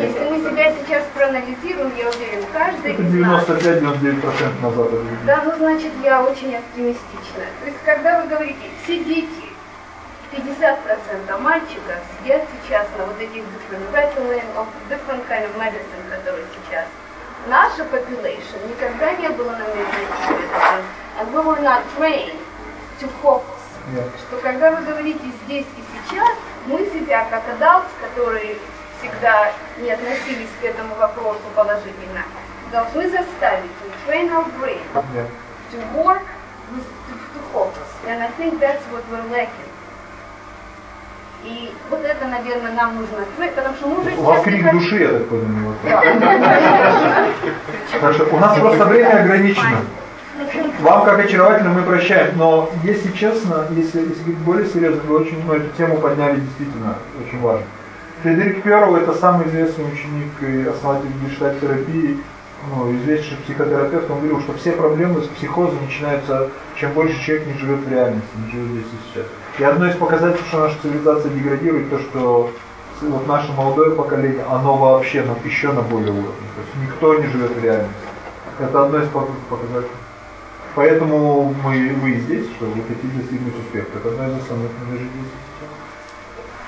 если мы себя сейчас проанализируем, я уверена, каждый Это из нас 95-99% назад. да, ну значит я очень оптимистична. То есть когда вы говорите, все дети, 50% мальчиков сидят сейчас на вот этих different of different kind of medicine, которые сейчас. Наша population никогда не было на медицине, and we were not trained to focus. Я. Что когда вы говорите здесь и сейчас, мы себя как adults, которые всегда не относились к этому вопросу положительно, должны заставить to train our brain Я. to work with to, to focus. And I think that's what we're lacking. И вот это, наверное, нам нужно открыть, потому что мы уже У вас крик души, я так вас. Хорошо, у нас просто время ограничено. Вам, как очаровательно, мы прощаем, но если честно, если, если говорить более серьезно, вы очень, ну, эту тему подняли действительно очень важно. Фредерик Перл это самый известный ученик и основатель гештальт-терапии, ну, известнейший психотерапевт, он говорил, что все проблемы с психозом начинаются, чем больше человек не живет в реальности, не живет здесь и сейчас. И одно из показателей, что наша цивилизация деградирует, то, что вот наше молодое поколение, оно вообще ну, еще на более уровне. То есть никто не живет в реальности. Это одно из пок- показателей. Поэтому мы, вы здесь, что вы хотите достигнуть успеха. Это одно из основных.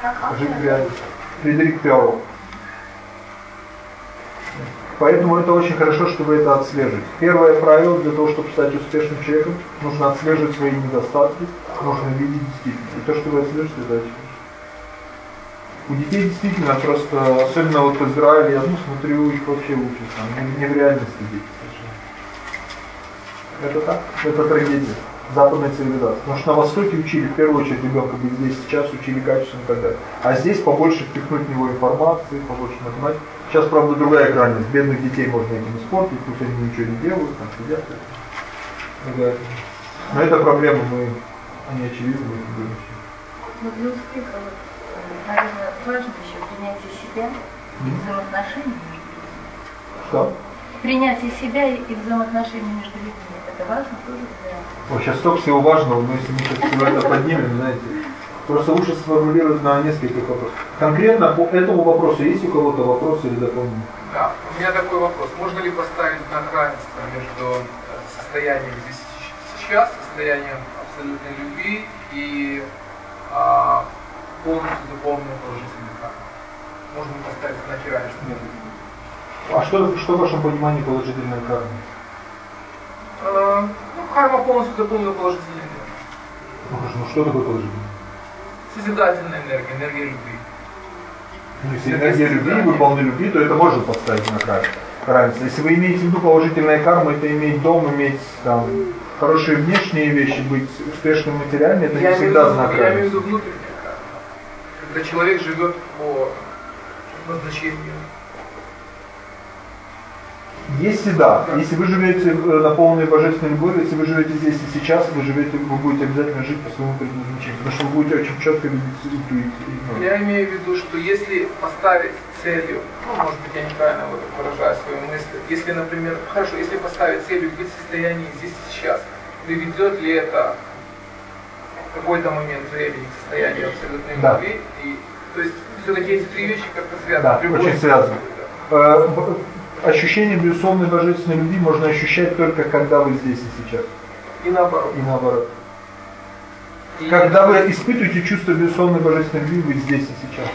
Сейчас. Жить в реальности. Фредерик Перл. Поэтому это очень хорошо, что вы это отслеживаете. Первое правило для того, чтобы стать успешным человеком, нужно отслеживать свои недостатки, нужно видеть действительно. И то, что вы отслеживаете, хорошо. У детей действительно просто, особенно вот в Израиле, я ну, смотрю, их вообще учат, там, не, не в реальности дети совершенно. Это так, это трагедия западной цивилизации. Потому что на Востоке учили в первую очередь ребенка быть здесь сейчас, учили качественно и так далее. А здесь побольше впихнуть в него информации, побольше математики. Сейчас, правда, другая крайность. Бедных детей можно этим испортить, пусть они ничего не делают, там сидят. Но это проблема, мы, они очевидны, решать. Но для успеха, вот, наверное, важно еще принятие себя и взаимоотношений между людьми. Что? Принятие себя и взаимоотношений между людьми. Это важно тоже для... Ой, сейчас столько всего важного, но если мы сейчас все это поднимем, знаете, просто лучше сформулировать на нескольких вопросов. Конкретно по этому вопросу есть у кого-то вопросы или дополнения? Да, у меня такой вопрос. Можно ли поставить знак равенства между э, состоянием здесь и сейчас, состоянием абсолютной любви и а, полностью заполненной положительной кармой? Можно поставить знаки равенства? А что, что в вашем понимании положительная карма? Э, ну, карма полностью заполнена положительной энергией. Ну хорошо, ну что такое положительная? Созидательная энергия, энергия любви. Ну, если энергия любви, вы полны любви, то это можно поставить на край. Равенство. Если вы имеете в виду положительная карма, это иметь дом, иметь там хорошие внешние вещи, быть успешным материально, это я не всегда знак Я имею в виду внутренняя карма. Когда человек живет по назначению. Если да, если вы живете э, на полной божественной любовью, если вы живете здесь и сейчас, вы живете, вы будете обязательно жить по своему предназначению, потому что вы будете очень четко видеть интуицию. Я имею в виду, что если поставить целью, ну, может быть, я неправильно вот выражаю свою мысль, если, например, хорошо, если поставить целью быть в состоянии здесь и сейчас, приведет ли это в какой-то момент времени к состоянию абсолютной Да. любви? И, то есть, все-таки эти три вещи как-то связаны. Да, очень связаны. Э, б- Ощущение безусловной божественной любви можно ощущать только когда вы здесь и сейчас. И наоборот. И наоборот. И- Когда вы испытываете чувство безусловной божественной любви, вы здесь и сейчас.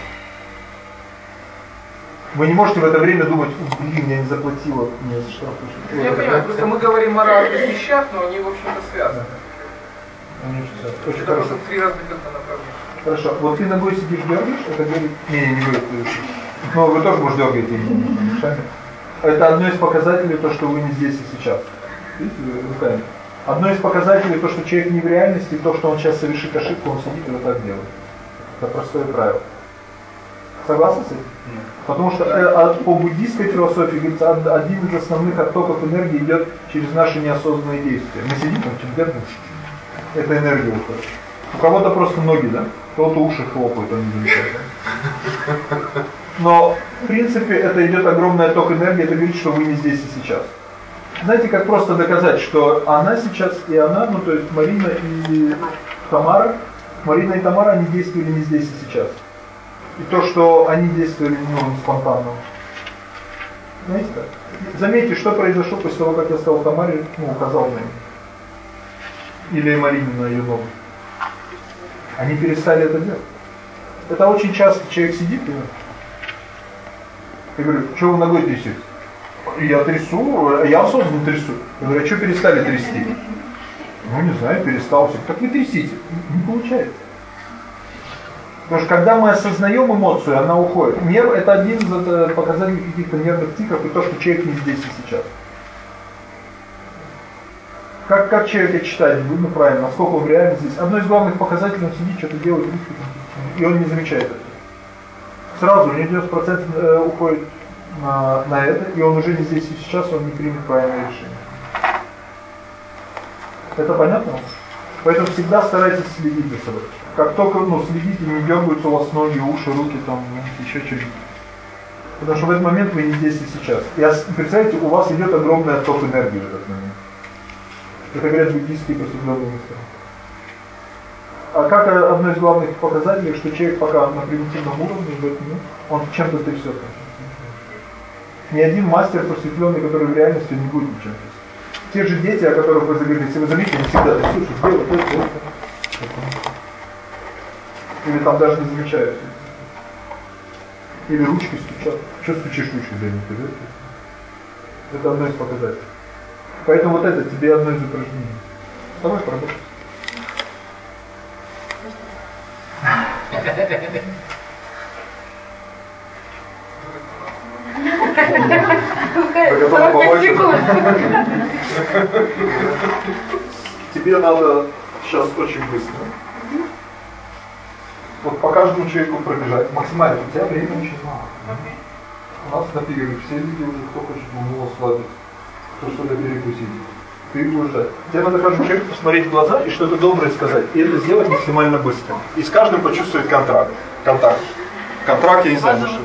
Вы не можете в это время думать, «Ух, блин, я не заплатила мне за штраф. Я понимаю, просто мы говорим о разных вещах, но они, в общем-то, связаны. Они очень связаны. Очень Это хорошо. просто три разных это направления. Хорошо. Вот ты ногой сидишь, дергаешь, это говорит... Не, не, не говорит. Но вы тоже, может, дергаете ими. Это одно из показателей, то, что вы не здесь и сейчас. Видите. Одно из показателей, то, что человек не в реальности, то, что он сейчас совершит ошибку, он сидит и вот так делает. Это простое правило. Согласны с этим? Нет. Потому что э, по буддийской философии говорится, один из основных оттоков энергии идет через наши неосознанные действия. Мы сидим там, чем это энергия уходит. У кого-то просто ноги, да? У кого-то уши хлопают, он не замечает. Да? Но, в принципе, это идет огромный отток энергии, это говорит, что вы не здесь и сейчас. Знаете, как просто доказать, что она сейчас и она, ну то есть Марина и Тамара, Марина и Тамара, они действовали не здесь и сейчас. И то, что они действовали ну, спонтанно. Знаете как? Заметьте, что произошло после того, как я сказал Тамаре, ну, указал на нее. Или Марине на ее ногу. Они перестали это делать. Это очень часто человек сидит и я говорю, что вы ногой трясете? Я трясу, я осознанно трясу. Я говорю, а что перестали трясти? Ну, не знаю, перестал. Как вы трясите? Не получается. Потому что когда мы осознаем эмоцию, она уходит. Нерв – это один из э, показателей каких-то нервных циклов, и то, что человек не здесь и сейчас. Как, как человека читать, видно правильно, насколько он реально здесь. Одно из главных показателей, он сидит, что-то делает, и он не замечает это. Сразу у него 90% э, уходит на, на это, и он уже не здесь и сейчас, он не примет правильное решение. Это понятно? Поэтому всегда старайтесь следить за собой. Как только ну, следите, не дергаются у вас ноги, уши, руки, там, еще что-нибудь. Потому что в этот момент вы не здесь и сейчас. И представьте, у вас идет огромный отток энергии в этот момент. Это говорят буддийские просветленные мастера. А как одно из главных показателей, что человек пока на примитивном уровне, он чем-то трясет. Ни один мастер просветленный, который в реальности не будет ничем. Те же дети, о которых вы заговорили, если вы заметили, они всегда трясут, что сделать, это, это. Или там даже не замечают. Или ручки стучат. Что стучишь ручкой, да не Это одно из показателей. Поэтому вот это тебе одно из упражнений. Давай поработай. Тебе надо сейчас очень быстро. Вот по каждому человеку пробежать. Максимально. У тебя времени очень мало. У нас на перерыв все люди уже, кто хочет, ну, сладить, кто что-то перекусить ты уже. Тебе надо каждому человеку посмотреть в глаза и что-то доброе сказать. И это сделать максимально быстро. И с каждым почувствовать контракт. Контакт. Контракт, я не знаю, что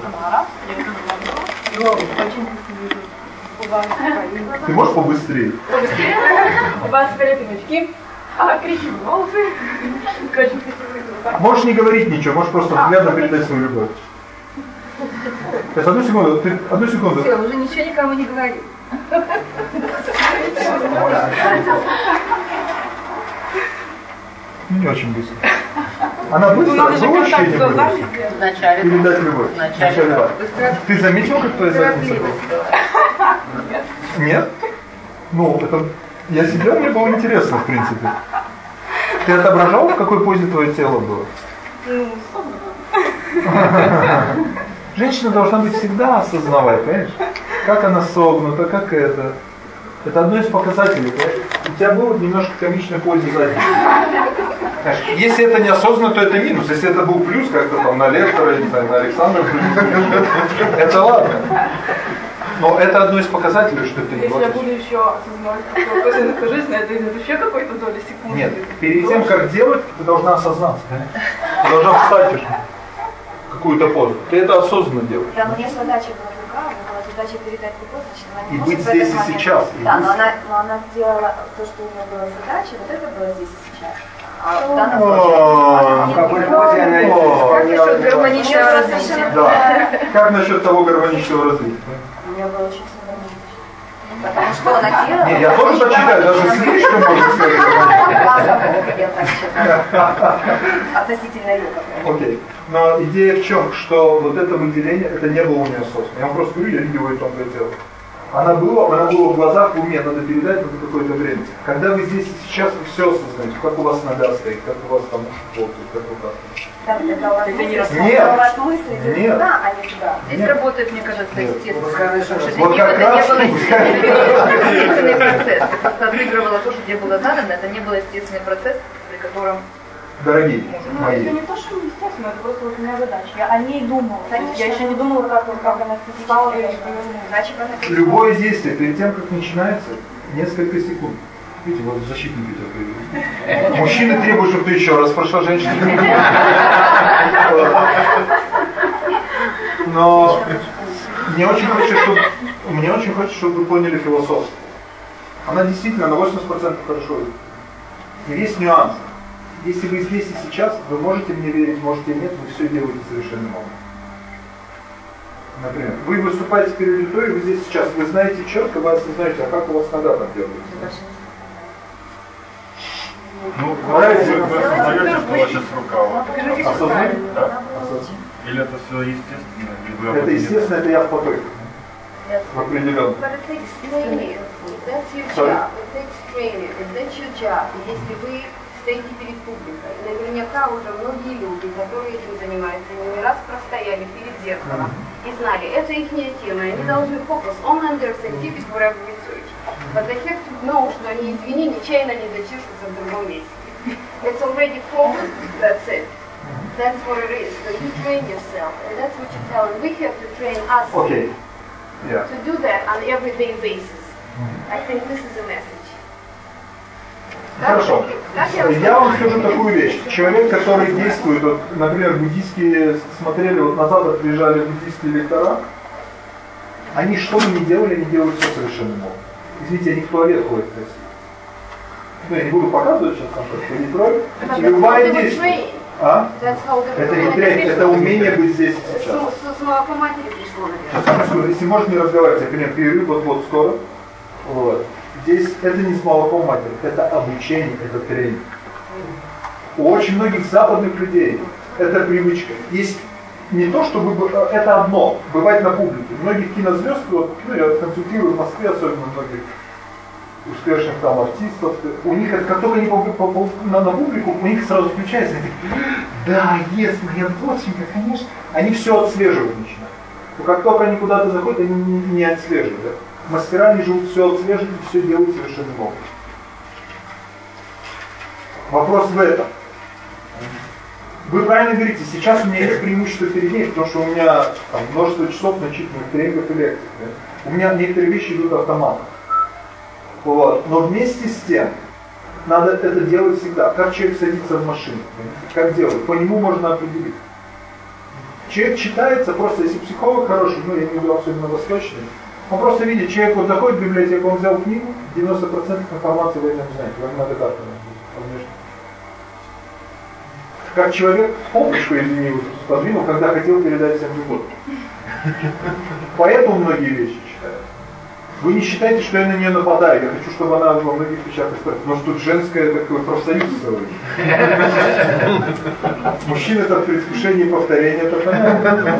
Ты можешь побыстрее? Побыстрее? У вас фиолетовые очки, а кричим волосы. Можешь не говорить ничего, можешь просто взглядом передать свою любовь. Сейчас, одну секунду, ты, одну секунду. Все, уже ничего никому не говори. Не очень быстро. Она быстро, вы вообще не. Вначале. Передать любовь. Вначале. Ты заметил, как твоя задница Нет? Ну, это... Я сидел, мне было интересно, в принципе. Ты отображал, в какой позе твое тело было? Ну, Женщина должна быть всегда осознавать, понимаешь? Как она согнута, как это. Это одно из показателей. Да? У тебя был немножко комичный позе сзади. Если это неосознанно, то это минус. Если это был плюс, как-то там на лектора, не знаю, на Александра, это ладно. Но это одно из показателей, что ты не Если я буду еще осознавать, что я нахожусь на этой еще какой-то доли секунды. Нет, перед тем, как делать, ты должна осознаться. Ты должна встать уже какую-то позу. Ты это осознанно делаешь. Да, нее задача была у была задача передать любовь, значит, она не и может быть здесь и момент. сейчас. Да, но она, но она сделала то, что у нее была задача, вот это было здесь и сейчас. А в данном случае... Какой позе она Как насчет гармоничного развития? Да. Как насчет того гармоничного развития? У нее было очень Потому что она делала... Не, я тоже так считаю, даже слишком можно сказать. Я так считаю. Относительно ее. Окей. Но идея в чем? Что вот это выделение, это не было у нее осознанно. Я вам просто говорю, я видел ее тонкое тело. Она была, она была в глазах, в уме, надо передать на какое-то время. Когда вы здесь и сейчас, вы все осознаете, как у вас нога стоит, как у вас там уши как у вас Это не мысли, Нет. туда, а не туда. Здесь Нет. работает, мне кажется, Нет. естественно. Вот них как это не раз- было естественный процесс. Ты просто отыгрывала то, что тебе было задано, это не был естественный процесс, при котором Дорогие Ну, мои, это не то, что неестественно, это просто вот у меня задача. Я о ней думала. Конечно. Я еще не думала, как, как она стала. Любое действие перед тем, как начинается, несколько секунд. Видите, вот защитник идет. Мужчины требуют, чтобы ты еще раз прошла женщина. Но мне очень хочется, чтобы, мне очень хочется, чтобы вы поняли философство. Она действительно на 80% хорошо идет. Но есть нюанс. Если вы здесь и сейчас, вы можете мне верить, можете нет, вы все делаете совершенно образом. Например, вы выступаете перед аудиторией, вы здесь сейчас, вы знаете четко, вы осознаете, а как у вас нога там делается. Ну, Нравится? вы, вы осознаете, что у вас сейчас рука вот, Осознали? да? Осознали. Или это все естественно? или вы об Это естественно, это я в потоке. В определенном. Если вы стоите перед публикой, наверняка уже многие люди, которые этим занимаются, не раз простояли перед зеркалом и знали, это их тема, они должны focus on on their scientific whatever research. But they have to know, что они, извини, нечаянно не зачешутся в другом месте. It's already focused, that's it. That's what it is. So you train yourself, and that's what you tell them. We have to train us Окей. Я. to do that on everyday basis. I think this is a message. Хорошо. Я вам скажу такую вещь. Человек, который действует, вот, например, буддийские, смотрели, вот на Запад приезжали буддийские лектора, они что бы ни делали, они делают все совершенно новое. Извините, они в туалет ходят красиво. Ну, я не буду показывать сейчас там, как не they were действие. А? Это не trained. тренинг, это умение быть здесь сейчас. Если можно не разговаривать, я пример перерыв вот вот скоро. Вот. Здесь это не с молоком матери, это обучение, это тренинг. У очень многих западных людей это привычка. Есть не то, чтобы бы- это одно, бывать на публике. Многих кинозвезд, вот, ну, я консультирую в Москве, особенно многих успешных там артистов, у них это как только они по- по- по- на, на публику, у них сразу включается, они да, есть моя доченька, конечно. Они все отслеживать начинают. Но как только они куда-то заходят, они не, не отслеживают. Мастера, они живут все отслеживают, все делают совершенно образом. Вопрос в этом. Вы правильно говорите, сейчас у меня есть преимущество перед ней, потому что у меня там, множество часов начитанных тренингов и лекций. да. У меня некоторые вещи идут автоматом. Вот. Но вместе с тем, надо это делать всегда. Как человек садится в машину, как делать, по нему можно определить. Человек читается просто, если психолог хороший, ну я не говорю особенно восточный, он просто видит, человек вот заходит в библиотеку, он взял книгу, 90% информации вы не знаете, вам надо как Как человек помощку, извини, вот подвинул, когда хотел передать всем любовь. Поэтому многие вещи читают. Вы не считаете, что я на нее нападаю. Я хочу, чтобы она во многих вещах исправилась. Может, тут женское такое профсоюз целый. Мужчина это в предвкушении повторения, это понятно.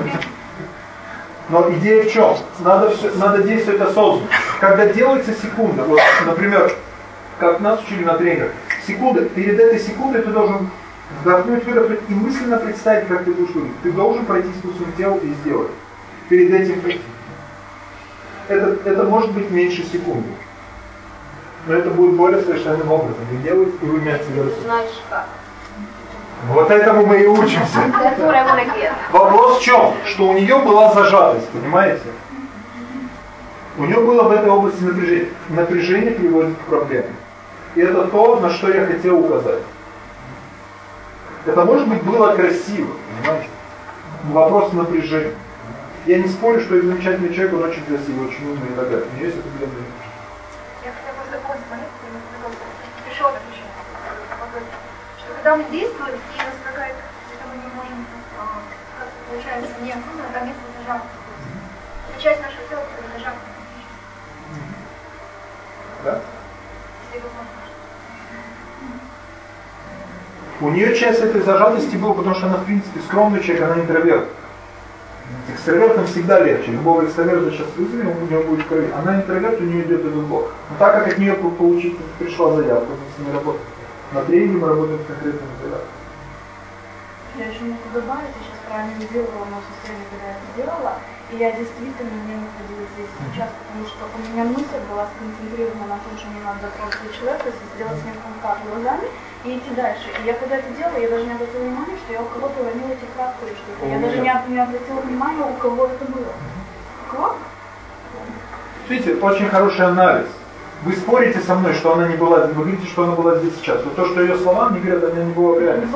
Но идея в чем? Надо, все, надо действовать осознанно. Когда делается секунда, вот, например, как нас учили на тренингах, секунда, перед этой секундой ты должен вдохнуть, выдохнуть и мысленно представить, как ты будешь выглядеть. Ты должен пройти сквозь свое тело и сделать. Перед этим это, это может быть меньше секунды. Но это будет более совершенным образом. Вы делаете, и вы меняете Знаешь как. Вот этому мы и учимся. Вопрос в чем? Что у нее была зажатость, понимаете? У нее было в этой области напряжение. Напряжение приводит к проблемам. И это то, на что я хотел указать. Это, может быть, было красиво, понимаете? Вопрос напряжения. Я не спорю, что замечательный человек, он очень красивый, очень умный и так далее. У нее есть определенные Я хотела просто дополнить момент, пришел так еще, что когда мы действуем, и нас какая-то, это мы не можем, а, как получается, неосознанно, там место зажато. Это часть нашего тела, зажата. Да? Если. У нее часть этой зажатости была, потому что она, в принципе, скромный человек, она интроверт. Экстравертам всегда легче. Любого экстраверта сейчас вызови, у него будет крови. Она интроверт, у нее идет этот блок. Но так как от нее получить, пришла заявка, мы с ней работаем. На тренинге мы работаем с конкретными заявками. Я еще могу добавить, я сейчас проанализировала мое состояние, когда я это делала, и я действительно не находилась здесь сейчас, потому что у меня мысль была сконцентрирована на том, что мне надо просто человека, сделать с ним контакт глазами и идти дальше. И я когда это делала, я даже не обратила внимания, что я у кого-то уронила тетрадку или что-то. Я даже не, не обратила внимания, у кого это было. У кого? Видите, очень хороший анализ. Вы спорите со мной, что она не была, вы говорите, что она была здесь сейчас. Вот то, что ее слова мне говорят, она не была в реальности.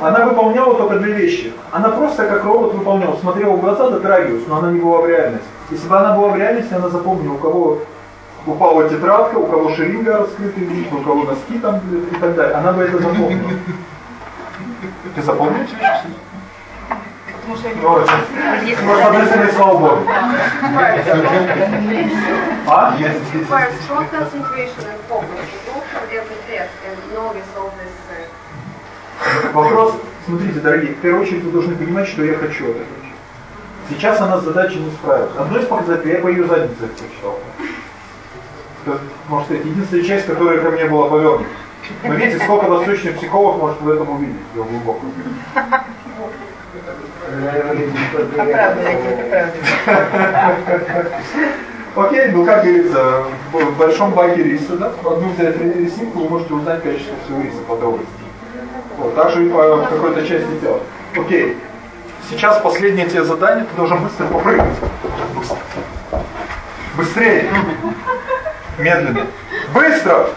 Она выполняла только две вещи. Она просто как робот выполняла, смотрела в глаза, дотрагивалась, но она не была в реальности. Если бы она была в реальности, она запомнила, у кого упала тетрадка, у кого шеринга раскрытый у кого носки там и так далее. Она бы это запомнила. Ты запомнил Ну, просто быстрее, слава Богу. А? Requires strong concentration and focus. Go for every test and notice all this. uh, Вопрос, смотрите, дорогие, в первую очередь вы должны понимать, что я хочу от этого. Сейчас она с задачей не справилась. Одно из показателей, я по ее заднице прочитал. Это, можно сказать, единственная часть, которая ко мне была повернута. Но видите, сколько восточный психолог может в этом увидеть, его глубоко. Окей, ну как говорится, в большом баке риса, да, одну взять ресинку, вы можете узнать количество всего риса подробности. Вот, так же и по какой-то части тела. Окей, сейчас последнее тебе задание, ты должен быстро попрыгать. Быстрее. Медленно. Быстро!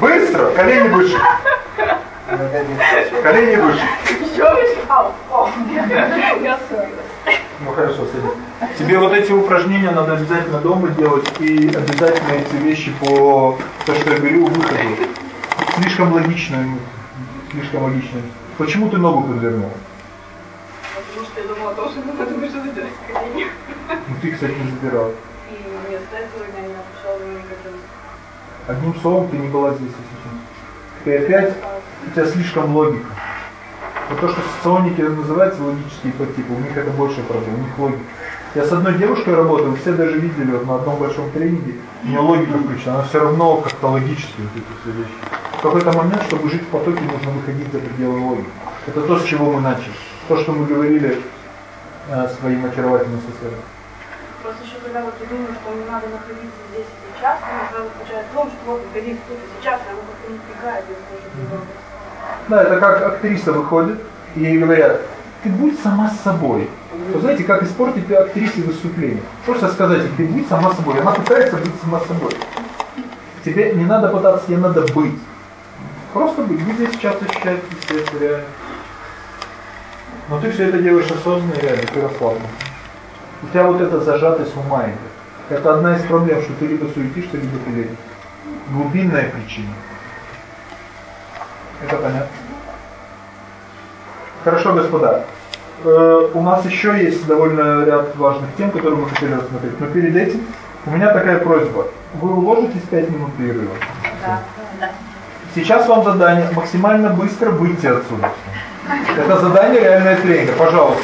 Быстро! Колени выше. Колени выше. Ну хорошо, садись. Тебе вот эти упражнения надо обязательно дома делать и обязательно эти вещи по то, что я говорю, выходу. Слишком логично, слишком логично. Почему ты ногу подвернула? Потому что я думала тоже, что надо что-то делать с коленями. Ну ты, кстати, не забирал. И вместо этого я не написала на никаким. Одним словом, ты не была здесь сейчас. Ты опять, у тебя слишком логика. Вот то, что соционики называется логические подтипы, у них это больше проблем, у них логика. Я с одной девушкой работал, все даже видели вот на одном большом тренинге, у нее логика включена, она все равно как-то логически вот эти все вещи. В какой-то момент, чтобы жить в потоке, нужно выходить за пределы логики. Это то, с чего мы начали. То, что мы говорили э, своим очаровательным соседом. Просто еще когда вот я думаю, что мне надо находиться здесь и сейчас, мне сразу получается в том, что вот находиться тут и сейчас, я как-то не уже придумать. Да, это как актриса выходит, и ей говорят, ты будь сама с собой. Вы знаете, как испортить актрисе выступление? Просто сказать, ты будь сама собой. Она пытается быть сама собой. Тебе не надо пытаться, тебе надо быть. Просто быть. Вы здесь сейчас ощущаете естественно, реально. Но ты все это делаешь осознанно реально, ты расслаблен. У тебя вот эта зажатость ума идет. Это одна из проблем, что ты либо суетишься, либо ты. Глубинная причина. Это понятно? Хорошо, господа. Э, у нас еще есть довольно ряд важных тем, которые мы хотели рассмотреть. Но перед этим у меня такая просьба. Вы уложитесь 5 минут перерыва? Да, да. Сейчас вам задание максимально быстро выйти отсюда. Это задание реальное тренинга. Пожалуйста.